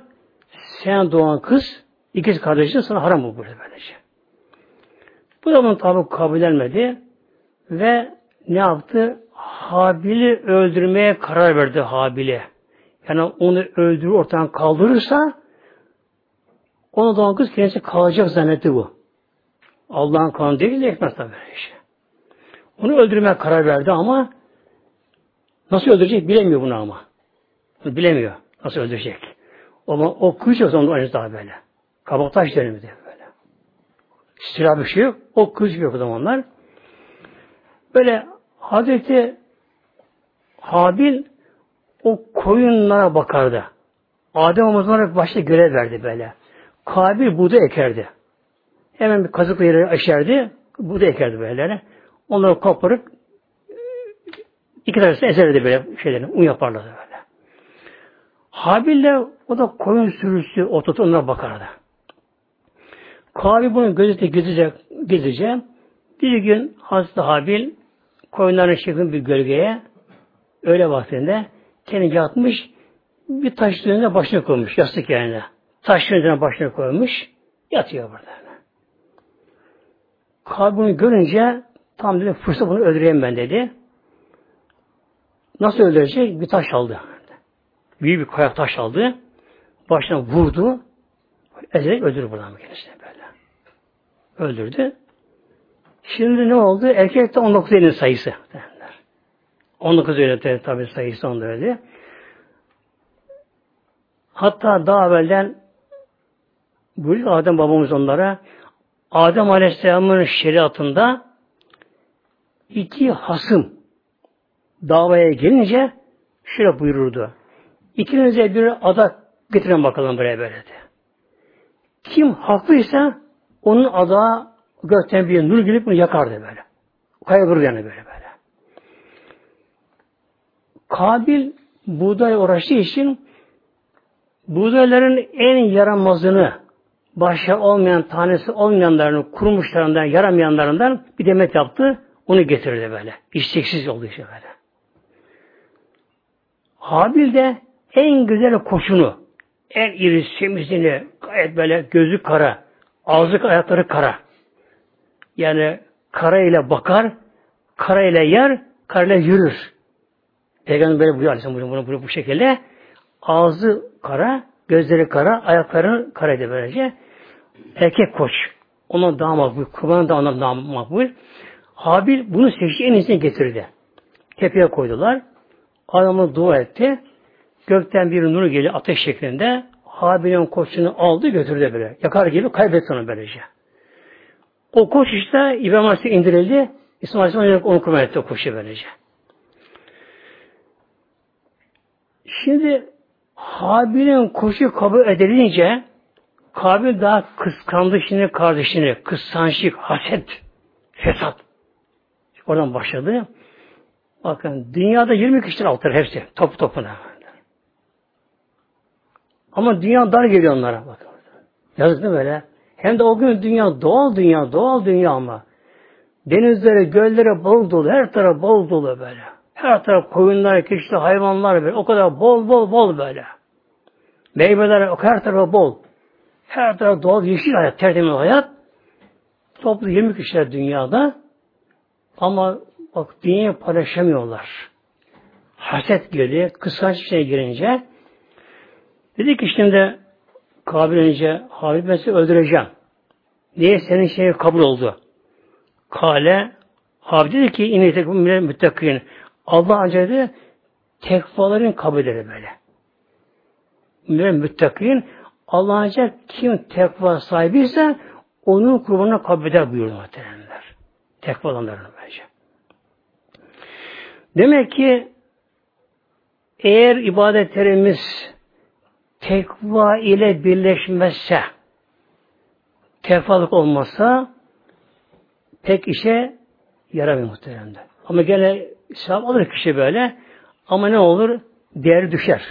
Sen doğan kız ikiz kardeşin sana haram burada böylece. Bu da bunun tabi kabul edilmedi. Ve ne yaptı? Habil'i öldürmeye karar verdi Habil'e. Yani onu öldürür ortadan kaldırırsa ona doğan kız kendisi kalacak zannetti bu. Allah'ın kanunu değil de ekmek tabi işte. Onu öldürmeye karar verdi ama nasıl öldürecek bilemiyor bunu ama. Bilemiyor nasıl öldürecek. Ama o kız o zaman aynı daha böyle. Kabaktaş döneminde böyle. Silah bir şey yok. O kız yok o zamanlar. Böyle Hazreti Habil o koyunlara bakardı. Adem omuzlara başta görev verdi böyle. Kabil buğday ekerdi. Hemen bir kazıkla yere aşerdi. Buğday ekerdi böyle. Onları koparıp iki tanesini ezerdi böyle şeylerini. Un yaparlardı böyle. Habil'le o da koyun sürüsü oturtu onlara bakardı. Kabil bunu gözete gizlice, gizlice bir gün Hazreti Habil koyunların şeklinde bir gölgeye öyle vaktinde kendi yatmış bir taş üzerine başını koymuş yastık yerine. Taşın üzerine başını koymuş yatıyor burada. Kabil bunu görünce tam dedi fırsat bunu öldüreyim ben dedi. Nasıl öldürecek? Bir taş aldı. Büyük bir kayak taş aldı. Başına vurdu. Ezerek öldürdü buradan kendisine böyle. Öldürdü. Şimdi ne oldu? Erkek de 19 elin sayısı. Derler. 19 öyle tabi sayısı onda öyle. Hatta daha evvelden buyuruyor Adem babamız onlara Adem Aleyhisselam'ın şeriatında iki hasım davaya gelince şöyle buyururdu. İkinize bir adak getirin bakalım buraya böyle de. Kim haklıysa onun adağa gökten bir nur gelip bunu yakardı böyle. Kaya vurur yani böyle böyle. Kabil buğday uğraştığı için buğdayların en yaramazını başa olmayan, tanesi olmayanlarını, kurumuşlarından, yaramayanlarından bir demet yaptı. Onu getirdi böyle. İsteksiz oldu işte böyle. Habil de en güzel koşunu, en iri semizini, gayet böyle gözü kara, ağzı ayakları kara. Yani kara ile bakar, kara ile yer, kara ile yürür. Peygamber böyle buyuruyor Aleyhisselam bunu, bunu bu şekilde. Ağzı kara, gözleri kara, ayakları karaydı böylece. Erkek koç. Ona daha makbul. Kurbanın da ona daha makbul. Habil bunu seçti en iyisini getirdi. Tepeye koydular. Adamı dua etti. Gökten bir nur geliyor ateş şeklinde. Habil'in koçunu aldı götürdü böyle. Yakar gibi kaybetti onu böylece. O koç işte İbrahim Aleyhisselam indirildi. İsmail Aleyhisselam onu kurban etti o koçu böylece. Şimdi Habil'in koşu kabul edilince Kabil daha kıskandı şimdi kardeşini. Kıskançlık, haset, fesat. Oradan başladı. Bakın dünyada 20 kişiler altır hepsi. Top topuna. Ama dünya dar geliyor onlara. Bakın. Yazık değil böyle? Hem de o gün dünya doğal dünya, doğal dünya ama. Denizlere, göllere bol dolu, her taraf bol dolu böyle. Her taraf koyunlar, keçiler, hayvanlar böyle. O kadar bol bol bol böyle. Meyveler her tarafa bol. Her taraf doğal yeşil hayat, tertemiz hayat. Toplu 20 kişiler dünyada. Ama bak dünyayı paylaşamıyorlar. Haset geliyor, kıskanç şey girince dedi ki şimdi Kabil önce Habib ben öldüreceğim. Niye senin şeyin kabul oldu? Kale Habib dedi ki inni tekbir müttakin. Allah ancak dedi tekvaların kabul eder böyle. Mümin müttakin Allah ancak kim tekva sahibiyse onun kurbanına kabul eder buyurdu muhteremler. Tekva olanların bence. Demek ki eğer ibadetlerimiz tekva ile birleşmezse tekvalık olmazsa pek işe yaramıyor muhteremler. Ama gene sevap alır kişi böyle ama ne olur? Değeri düşer.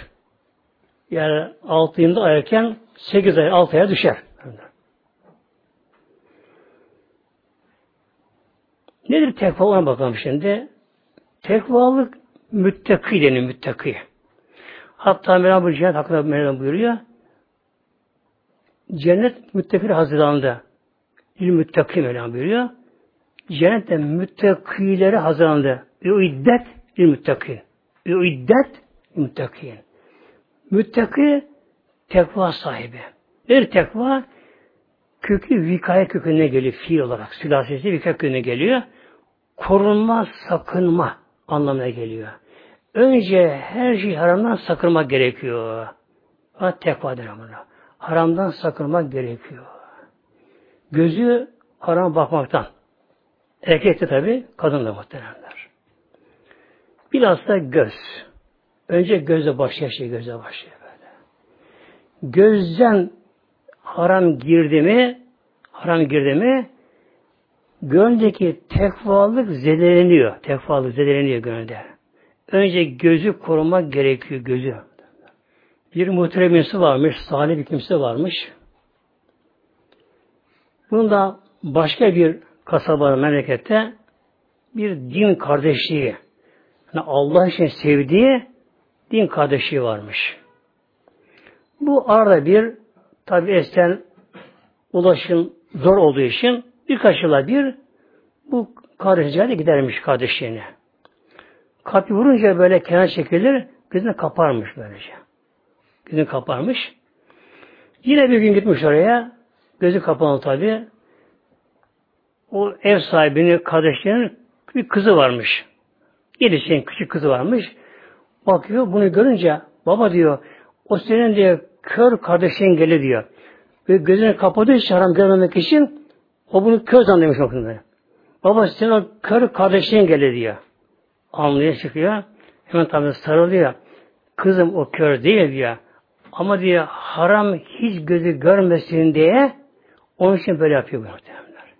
Yani altı yılda ayarken sekiz ay altı aya düşer. Nedir tekva? Ona bakalım şimdi. Tekvalık müttaki denir müttaki. Hatta Mevlam cennet hakkında Mevlam buyuruyor. Cennet müttakir hazırlandı. İl müttaki Mevlam buyuruyor. Cennette müttakilere hazırlandı. Üiddet müttaki. Üiddet müttaki. Müttaki tekva sahibi. Bir tekva kökü vikaye köküne geliyor fiil olarak. Sülasesi vikaye köküne geliyor. Korunma, sakınma anlamına geliyor. Önce her şey haramdan sakınmak gerekiyor. Ha tekva buna. Haramdan sakınmak gerekiyor. Gözü haram bakmaktan. Erkekte tabi, kadın da muhteremler. Bilhassa göz. Önce gözle başlıyor şey, gözle başlıyor böyle. Gözden haram girdi mi, haram girdi mi, gönlündeki tekvalık zedeleniyor. Tekvalık zedeleniyor gönülde. Önce gözü korumak gerekiyor, gözü. Bir muhteremisi varmış, salih bir kimse varmış. Bunun da başka bir kasaba memlekette bir din kardeşliği, yani Allah için sevdiği din kardeşliği varmış. Bu arada bir tabi eskiden ulaşım zor olduğu için birkaç yıla bir bu kardeşler gidermiş kardeşliğine. Kapı vurunca böyle kenar çekilir, gözünü kaparmış böylece. Gözünü kaparmış. Yine bir gün gitmiş oraya, gözü kapalı tabi. O ev sahibinin kardeşlerinin bir kızı varmış. Yedi küçük kızı varmış. Bakıyor bunu görünce baba diyor o senin diyor kör kardeşin geli diyor. Ve gözünü için haram görmemek için o bunu kör zannediyormuş bakın Baba senin o kör kardeşin geldi diyor. Anlıyor çıkıyor. Hemen tabi sarılıyor. Kızım o kör değil diyor. Ama diyor haram hiç gözü görmesin diye onun için böyle yapıyor bu muhtemelenler.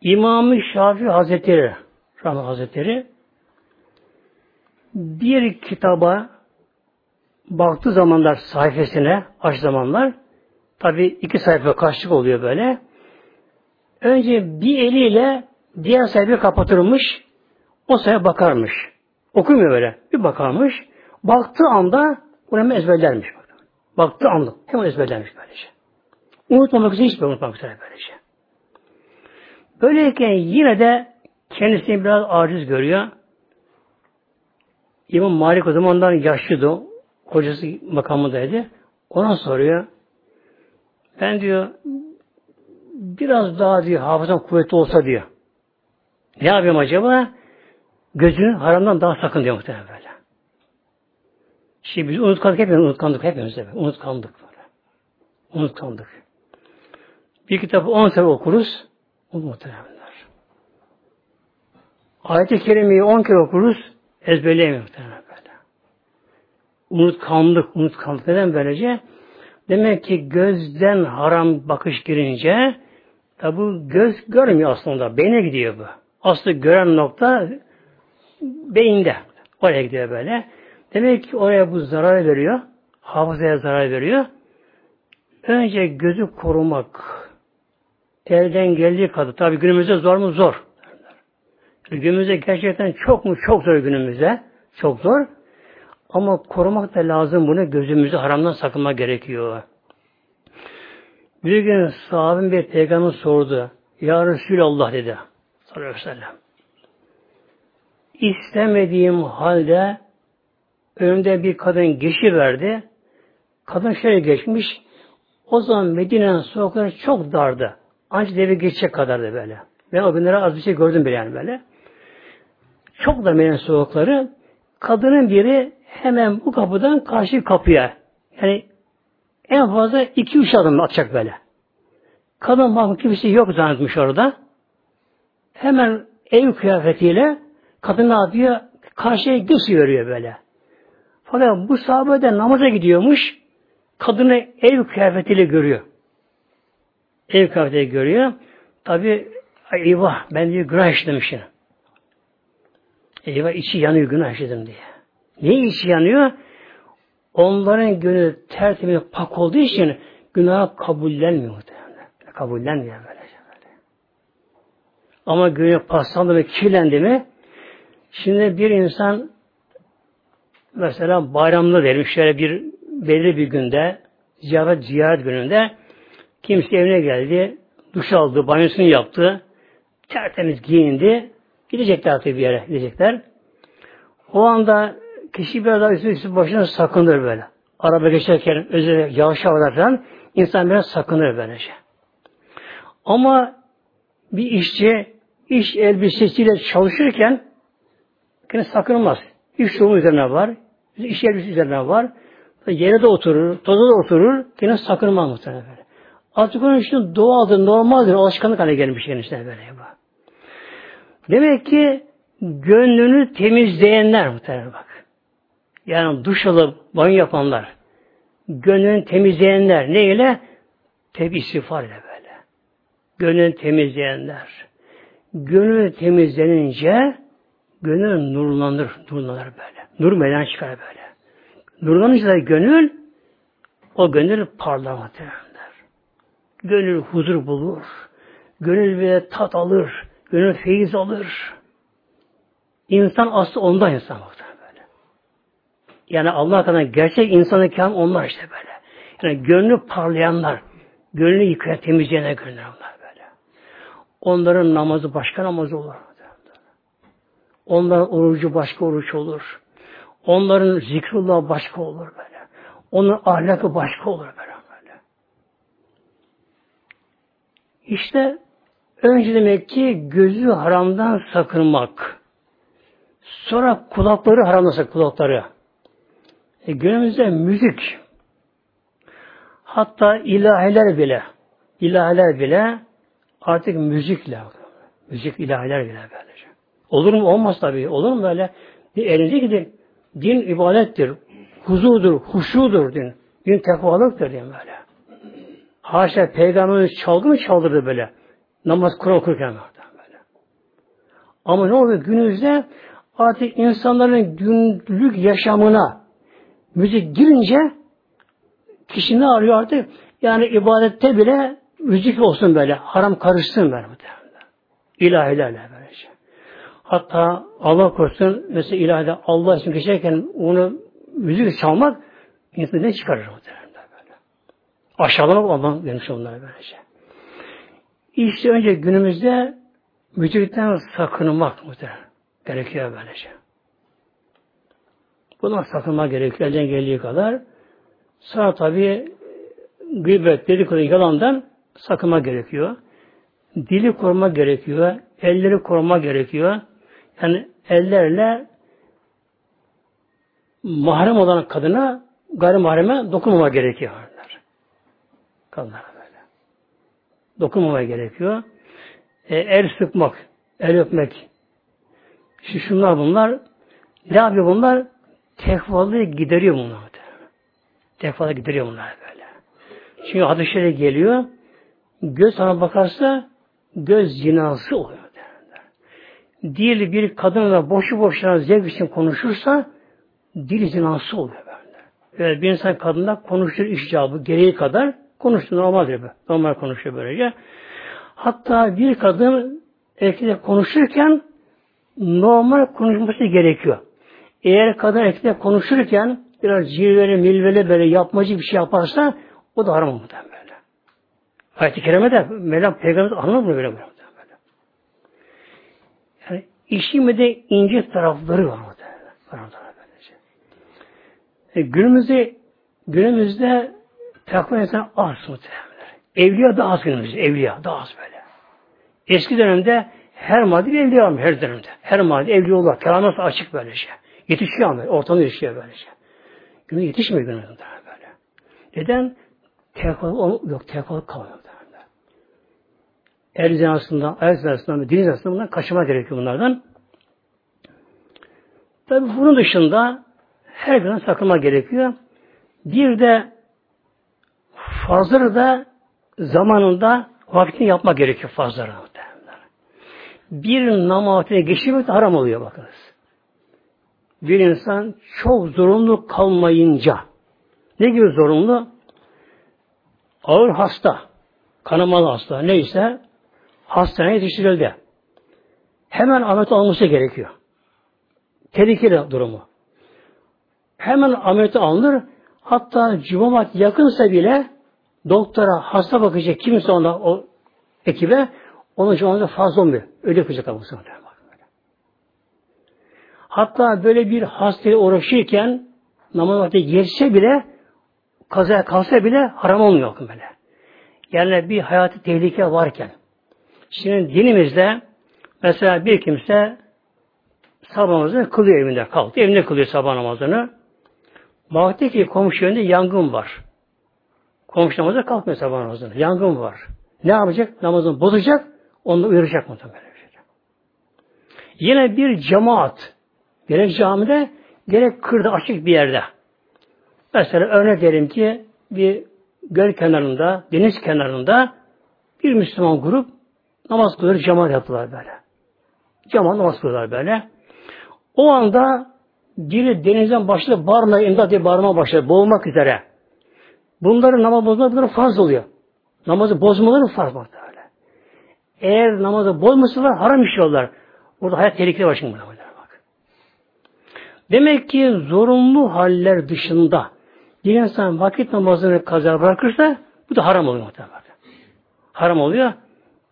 İmam-ı Şafii Hazretleri Rahmet Hazretleri bir kitaba baktığı zamanlar sayfasına aç zamanlar tabi iki sayfa kaçlık oluyor böyle. Önce bir eliyle diğer sayfayı kapatırmış o sayfa bakarmış. Okumuyor böyle. Bir bakarmış. Baktığı anda onu hemen ezberlermiş. Baktığı anda hemen ezberlermiş böylece. Unutmamak için hiç unutmamak üzere böylece. Böyleyken yine de kendisini biraz aciz görüyor. İmam Malik o zamandan yaşlıydı. Kocası makamındaydı. Ona soruyor. Ben diyor biraz daha diyor hafızam kuvvetli olsa diyor. Ne yapayım acaba? Gözünü haramdan daha sakın diyor muhtemelen böyle. Şimdi biz unutkandık hepimiz unutkandık hepimiz de unutkandık böyle. Unutkandık. Bir kitabı on sefer okuruz. O muhtemelenler. Ayet-i Kerime'yi on kere okuruz. Ezberleyemiyor muhtemelen böyle. Unutkanlık, unutkanlık. Neden böylece? Demek ki gözden haram bakış girince tabi göz görmüyor aslında. Beyne gidiyor bu. Aslı gören nokta beyinde. Oraya gidiyor böyle. Demek ki oraya bu zarar veriyor. Hafızaya zarar veriyor. Önce gözü korumak. Elden geldiği kadar. Tabi günümüzde zor mu? Zor. Günümüzde gerçekten çok mu? Çok zor günümüzde. Çok zor. Ama korumak da lazım bunu. Gözümüzü haramdan sakınmak gerekiyor. Bir gün sahabim bir peygamber sordu. Ya Resulallah dedi. Sallallahu aleyhi ve sellem. İstemediğim halde önümde bir kadın geçi verdi. Kadın şöyle geçmiş. O zaman Medine'nin sokakları çok dardı. Ancak devi geçecek kadardı böyle. Ben o günlere az bir şey gördüm bile yani böyle. Çok da Medine'nin sokakları. Kadının biri hemen bu kapıdan karşı kapıya. Yani en fazla iki üç adım atacak böyle. Kadın bakın kimse yok zannetmiş orada. Hemen ev kıyafetiyle kadın ne yapıyor? Karşıya göz veriyor böyle. Fakat bu sahabe de namaza gidiyormuş. Kadını ev kıyafetiyle görüyor. Ev kıyafetiyle görüyor. Tabi eyvah ben diyor günah işlemişim. Eyvah içi yanıyor günah işledim diye. Niye içi yanıyor? Onların gönlü tertemiz pak olduğu için günah kabullenmiyor muhtemelen. Kabullenmiyor böyle. böyle. Ama gönlü paslandı ve kirlendi mi şimdi bir insan mesela bayramda derim şöyle bir belirli bir günde ziyaret ziyaret gününde kimse evine geldi, duş aldı, banyosunu yaptı, tertemiz giyindi, gidecekler artık bir yere gidecekler. O anda kişi biraz daha üstü, üstü başına sakınır böyle. Araba geçerken özellikle yavaş havalar falan insan biraz sakınır böylece. Ama bir işçi iş elbisesiyle çalışırken kendisi sakınmaz. İş yolu üzerine var, iş elbisesi üzerine var. Yere de oturur, toza da oturur, kendisi sakınmaz muhtemelen böyle. Artık onun için doğaldır, normaldir, alışkanlık haline gelmiş kendisine böyle. Demek ki gönlünü temizleyenler muhtemelen bak. Yani duş alıp banyo yapanlar, gönlünü temizleyenler ne ile? Tevbe istiğfar ile böyle. Gönlünü temizleyenler. Gönül temizlenince gönül nurlanır, nurlanır böyle. Nur meydan çıkar böyle. Nurlanınca da gönül o gönül parlar Gönül huzur bulur. Gönül bir tat alır. Gönül feyiz alır. İnsan aslı ondan insan böyle. Yani Allah kadar gerçek insanı kan onlar işte böyle. Yani gönlü parlayanlar, gönlü yıkayan, temizleyenler gönüller onlar böyle. Onların namazı başka namaz olur. Onların orucu başka oruç olur. Onların zikrullah başka olur böyle. Onun ahlakı başka olur böyle. böyle. İşte önce demek ki gözü haramdan sakınmak. Sonra kulakları haramlasa kulakları. E, günümüzde müzik hatta ilahiler bile ilahiler bile artık müzikle, müzik ilahiler bile böylece. Olur mu? Olmaz tabii. Olur mu böyle? Elinde gidin. Din ibadettir. Huzurdur, huşudur din. Din tekvalıktır din böyle. Haşa peygamberimiz çalgı mı çaldırdı böyle? Namaz Kur'an okurken böyle. Ama ne oluyor? Günümüzde artık insanların günlük yaşamına müzik girince kişi ne arıyor artık? Yani ibadette bile müzik olsun böyle. Haram karışsın böyle. İlahilerle böylece. Hatta Allah korusun mesela ilahide Allah için geçerken onu müzik çalmak insanı ne çıkarır muhtemelen böyle. Aşağılamak Allah'ın vermiş onlara böylece. İşte önce günümüzde müzikten sakınmak muhtemelen gerekiyor böylece. Bundan sakınmak gerekiyor elden geldiği kadar. Sonra tabi gıybet, dedikodu, yalandan sakınma gerekiyor. Dili koruma gerekiyor. Elleri koruma gerekiyor. Yani ellerle mahrem olan kadına gayrimahreme dokunmama gerekiyor. Kadınlara böyle. Dokunmama gerekiyor. E, el sıkmak, el öpmek. Şu şunlar bunlar. Ne yapıyor bunlar? Tekvalığı gideriyor bunlar. Tekvalığı gideriyor bunlar böyle. Çünkü hadis geliyor. Göz sana bakarsa göz zinası oluyor. Dil bir kadınla boşu boşuna zevk için konuşursa dil zinası oluyor böyle. Yani bir insan kadınla konuşur icabı gereği kadar konuştu normaldir bu. Normal konuşuyor böylece. Hatta bir kadın erkekle konuşurken normal konuşması gerekiyor. Eğer kadın erkekle konuşurken biraz cilveli, milveli böyle yapmacı bir şey yaparsa o da haram muhtemelen böyle. Ayet-i Kerime'de Mevlam Peygamber anlamıyor böyle böyle. Yani işin de ince tarafları var muhtemelen. E, günümüzde günümüzde takva insan az muhtemelen. Evliya da az günümüzde. Evliya da az böyle. Eski dönemde her madde bir evliya mı her dönemde. Her madde evliya olur. Keramet açık böylece. Şey. Yetişiyor ama ortamda yetişiyor böylece. Şey. Günümüzde yetişmiyor günümüzde böyle. Neden? Tekvalı yok. Tekvalı kalmıyor. El zinasından, ayak zinasından, din zinasından bundan kaçınma gerekiyor bunlardan. Tabi bunun dışında her gün sakınma gerekiyor. Bir de farzları da zamanında vaktini yapmak gerekiyor farzları. Bir namazına geçirmek de haram oluyor bakınız. Bir insan çok zorunlu kalmayınca ne gibi zorunlu? Ağır hasta, kanamalı hasta neyse hastaneye yetiştirildi. Hemen ameliyat alması gerekiyor. Tehlikeli durumu. Hemen ameliyat alınır. Hatta cumamat yakınsa bile doktora hasta bakacak kimse ona o ekibe onun cumamatı fazla olmuyor. Öyle yapacak abisi. Hatta böyle bir hastaya uğraşırken namaz vakti geçse bile kazaya kalsa bile haram olmuyor böyle. Yani bir hayatı tehlike varken Şimdi dinimizde mesela bir kimse sabah namazını kılıyor evinde kalktı. Evinde kılıyor sabah namazını. Baktı ki komşu yönünde yangın var. Komşu namazı kalkmıyor sabah namazını. Yangın var. Ne yapacak? Namazını bozacak. Onu uyaracak muhtemelen. Yine bir cemaat gerek camide gerek kırda açık bir yerde. Mesela örnek verelim ki bir göl kenarında, deniz kenarında bir Müslüman grup Namaz kılıyor, cemaat yaptılar böyle. Cemaat namaz kılıyorlar böyle. O anda biri denizden başladı bağırmaya, imdat diye bağırmaya başladı. Boğulmak üzere. Bunların namaz bozmaları bunların farz oluyor. Namazı bozmaları farz böyle. Eğer namazı bozmasalar haram işliyorlar. Orada hayat tehlikeli başında bak. Demek ki zorunlu haller dışında bir insan vakit namazını kaza bırakırsa bu da haram oluyor muhtemelen. Haram oluyor.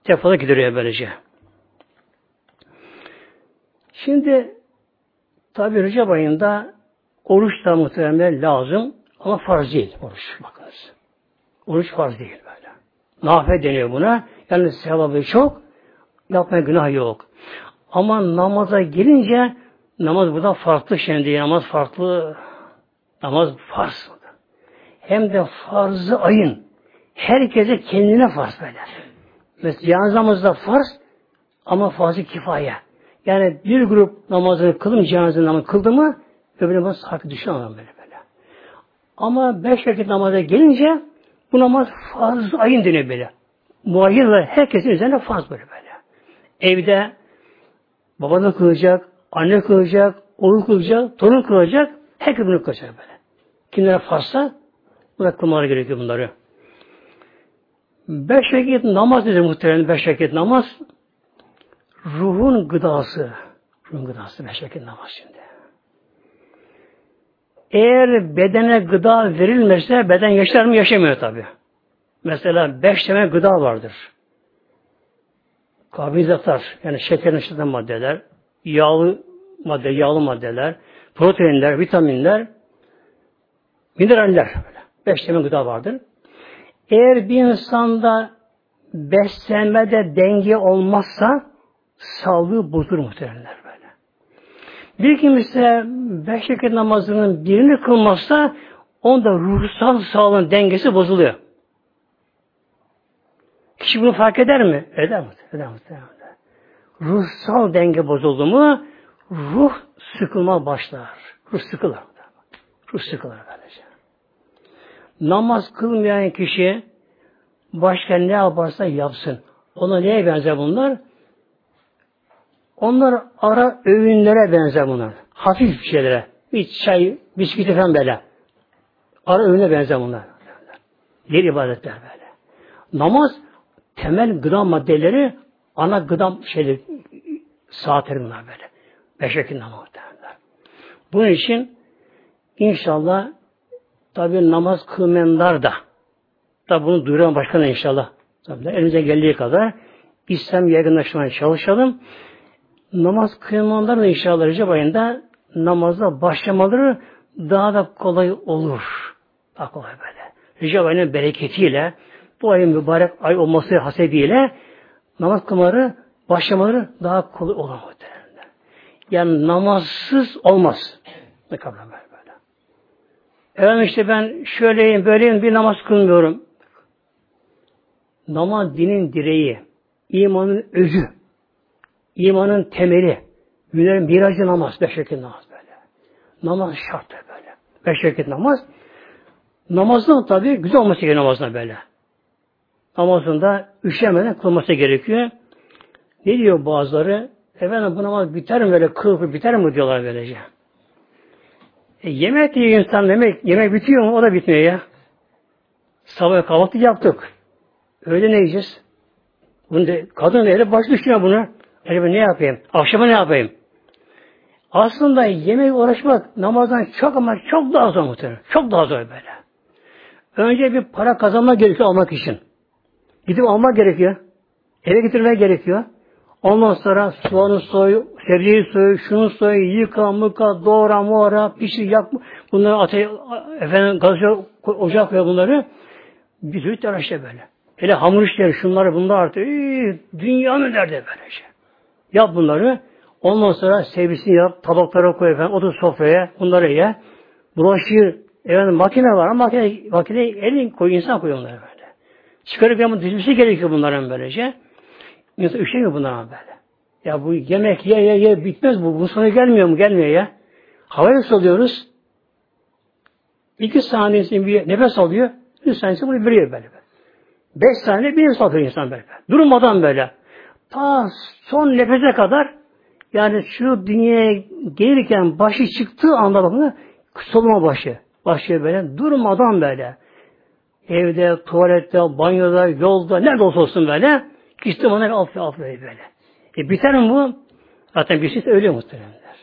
Defola gideriyor böylece. Şimdi tabi Recep ayında oruç da muhtemelen lazım ama farz değil oruç. Bakınız. Oruç farz değil böyle. Nafe deniyor buna. Yani sevabı çok, yapmaya günah yok. Ama namaza gelince namaz burada farklı şimdi. Namaz farklı. Namaz farz. Hem de farzı ayın. Herkese kendine farz böyle. Mesela da farz ama fazla kifaye. Yani bir grup namazını kılım cenaze namazı kıldı mı öbür namaz hakkı düşünemem böyle böyle. Ama beş vakit namaza gelince bu namaz farz ayın deniyor böyle. Muayyen herkesin üzerine farz böyle böyle. Evde babadan kılacak, anne kılacak, oğul kılacak, torun kılacak, herkes bunu kılacak böyle. Kimlere farsa buna kılmaları gerekiyor bunları. Beş vakit namaz dedi muhtemelen beş vakit namaz ruhun gıdası. Ruhun gıdası beş vakit namaz şimdi. Eğer bedene gıda verilmezse beden yaşar mı yaşamıyor tabi. Mesela beş temel gıda vardır. Karbonhidratlar yani şekerin içeren maddeler, yağlı madde, yağlı maddeler, proteinler, vitaminler, mineraller. Böyle. Beş temel gıda vardır. Eğer bir insanda beslenmede denge olmazsa sağlığı bozulur muhtemelenler böyle. Bir kimse beş vakit namazının birini kılmazsa onda ruhsal sağlığın dengesi bozuluyor. Kişi bunu fark eder mi? Eder mi? Eder mi? Eder mi? Ruhsal denge bozuldu mu ruh sıkılma başlar. Ruh sıkılır. Ruh sıkılır böylece. Namaz kılmayan kişi başka ne yaparsa yapsın. Ona neye benzer bunlar? Onlar ara öğünlere benzer bunlar. Hafif şeylere. Bir çay, bisküvi falan böyle. Ara öğüne benzer bunlar. Yer ibadetler böyle. Namaz temel gıda maddeleri ana gıda şeyleri saatleri bunlar böyle. Beş vakit namaz derler. Bunun için inşallah tabi namaz kılmayanlar da tabi bunu duyuran başkanı inşallah tabi elimize geldiği kadar İslam yaygınlaşmaya çalışalım. Namaz kılmayanlar da inşallah Recep ayında namaza başlamaları daha da kolay olur. Daha kolay böyle. Recep ayının bereketiyle bu ayın mübarek ay olması hasebiyle namaz kılmaları başlamaları daha kolay olur muhtemelen. Yani namazsız olmaz. Ne kadar böyle. Efendim işte ben şöyleyim böyleyim bir namaz kılmıyorum. Namaz dinin direği, imanın özü, imanın temeli, günlerin miracı namaz, beş vakit namaz böyle. Namaz şarttır böyle. Beş vakit namaz. Namazdan tabi güzel olması gerekiyor namazına böyle namazında üşemeden kılması gerekiyor. Ne diyor bazıları? Efendim bu namaz biter mi böyle kıl biter mi diyorlar böylece. E, yemek yiyor insan yemek, yemek bitiyor mu? O da bitmiyor ya. Sabah kahvaltı yaptık. Öyle ne yiyeceğiz? Bunu de, kadın öyle baş düşünüyor bunu. Acaba ne yapayım? Akşama ne yapayım? Aslında yemek uğraşmak namazdan çok ama çok daha zor muhtemelen. Çok daha zor böyle. Önce bir para kazanmak gerekiyor almak için. Gidip almak gerekiyor. Eve getirmek gerekiyor. Ondan sonra soğanı soy, sebzeyi soy, şunu soy, yıka, mıka, doğra, muara, pişir, yak. Bunları ateş, efendim, gazı, ocak koy bunları. Bir sürü işte böyle. Hele hamur işleri, şunları, bunlar artık, dünya mı derdi böylece. Yap bunları. Ondan sonra sebzesini yap, tabaklara koy efendim, otur sofraya, bunları ye. Bulaşır, efendim makine var ama makine, makine elin koy, insan koyuyor bunları böyle. Çıkarıp yapma dizmesi gerekiyor bunların böylece. İnsan üşemiyor bunlara böyle. Ya bu yemek ye ye ye bitmez bu. Bu sonu gelmiyor mu? Gelmiyor ya. Havaya salıyoruz. İki saniyesini bir nefes alıyor. Üç saniyesi bunu veriyor böyle. Beş saniye bir nefes alıyor insan böyle. Durmadan böyle. Ta son nefese kadar yani şu dünyaya gelirken başı çıktığı anda bakın soluma başı. Başı böyle durmadan böyle evde, tuvalette, banyoda, yolda, nerede olsa olsun böyle, kişi ona af af böyle. E biter bu? Zaten bir şey öyle muhteremler.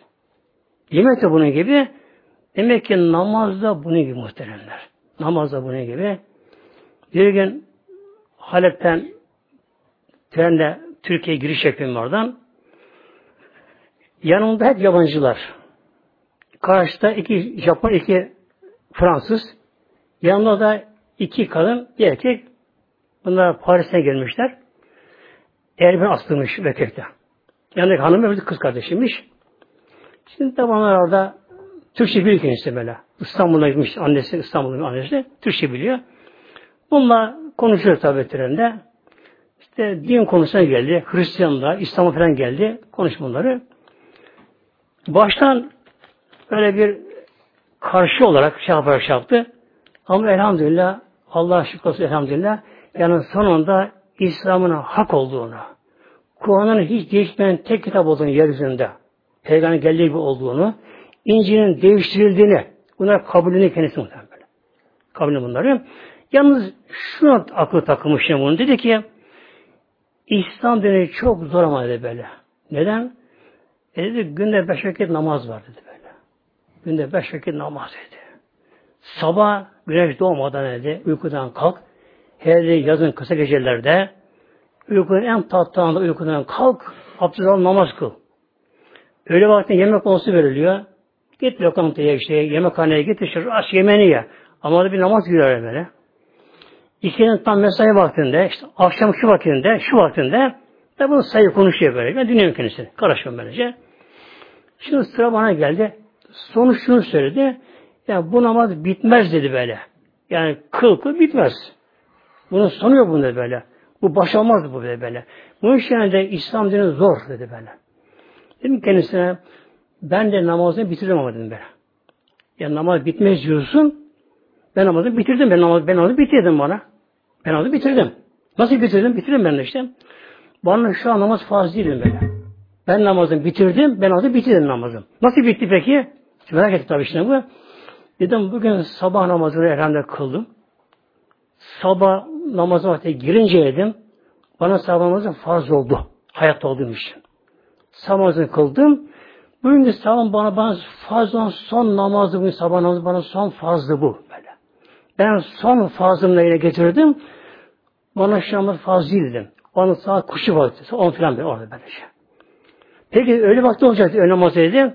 Yemek de bunun gibi. Demek ki namazda bunun gibi muhteremler. Namazda bunun gibi. Bir gün Halep'ten trenle Türkiye'ye giriş yapıyorum oradan. Yanımda hep yabancılar. Karşıda iki Japon, iki Fransız. Yanımda da iki kadın, bir erkek. Bunlar Paris'e gelmişler. Erben asılmış Bekir'de. Yanındaki hanım bir kız kardeşiymiş. Şimdi tabi onlar orada Türkçe biliyor kendisi böyle. İstanbul'a gitmiş annesi, İstanbul'un annesi. Türkçe biliyor. Bununla konuşuyor tabi trende. İşte din konusuna geldi. Hristiyanlığa, İslam'a falan geldi. Konuş bunları. Baştan böyle bir karşı olarak şey yaparak şey yaptı. Ama elhamdülillah Allah şükür olsun elhamdülillah yani sonunda İslam'ın hak olduğunu, Kur'an'ın hiç değişmeyen tek kitap olduğunu yeryüzünde, Peygamber geldiği gibi olduğunu, İncil'in değiştirildiğini, bunlar kabulünü kendisi muhtemelen böyle. Kabulünü bunları. Yalnız şuna aklı takılmış bunu. Dedi ki İslam dönemi çok zor ama dedi böyle. Neden? E dedi günde beş vakit namaz var dedi böyle. Günde beş vakit namaz dedi. Sabah güneş doğmadan dedi uykudan kalk. Hele yazın kısa gecelerde uykunun en tatlı anda uykudan kalk. Abdest al namaz kıl. Öyle vakti yemek konusu veriliyor. Git lokantaya işte yemekhaneye git işte aç yemeğini ye. Ama da bir namaz girer böyle. İkinin tam mesai vaktinde, işte akşam şu vaktinde, şu vaktinde da bunu sayı konuşuyor böyle. Ben dinliyorum kendisini. Karışmam böylece. Şimdi sıra bana geldi. Sonuç şunu söyledi. Yani bu namaz bitmez dedi böyle. Yani kıl kıl bitmez. Bunun sonu yok bunda böyle. Bu baş olmaz bu böyle. böyle. Bunun için de İslam dini zor dedi böyle. Dedim kendisine ben de namazını bitirdim ama dedim böyle. Ya namaz bitmez diyorsun. Ben namazı bitirdim. Ben namazı, ben namazı bitirdim bana. Ben namazı bitirdim. Nasıl bitirdim? Bitirdim ben işte. Bana şu an namaz farz değilim böyle. Ben namazımı bitirdim. Ben namazı bitirdim namazım. Nasıl bitti peki? Merak ettim tabii işte bu. Dedim bugün sabah namazını herhalde kıldım. Sabah namazı vakti girince yedim. Bana sabah namazı farz oldu. Hayatta olduğum için. Sabah kıldım. Bugün de sabah bana, bana farz olan son namazı bugün sabah namazı bana son farzdı bu. Böyle. Ben son farzımla yine getirdim. Bana an farz değildim. Onun saat kuşu vakti. On filan bir orada böyle şey. Peki öyle vakti olacaktı öyle dedim.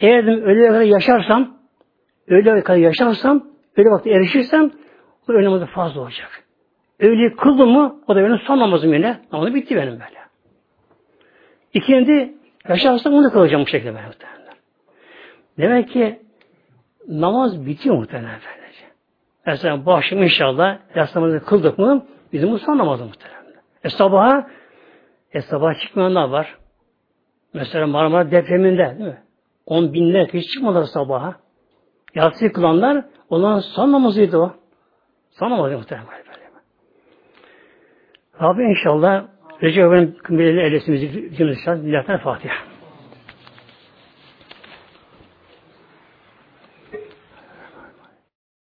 Eğer dedim, öyle kadar yaşarsam öyle kadar yaşarsam öyle vakti erişirsem bu öyle namazı fazla olacak. Öyle kıldım mı o da benim son namazım yine. Namazı bitti benim böyle. İkindi yaşarsam onu kılacağım bu şekilde ben muhtemelen. Demek ki namaz bitiyor muhtemelen efendice. Mesela bu akşam inşallah yas namazı kıldık mı bizim son namazı muhtemelen. E sabaha e sabaha çıkmayanlar var. Mesela Marmara depreminde değil mi? On binler kişi çıkmadılar sabaha. Yatsı kılanlar onların son namazıydı o. Son namazı muhtemelen böyle. Rabbim inşallah Recep Efendim kımbireli eylesimizi cümle Fatiha.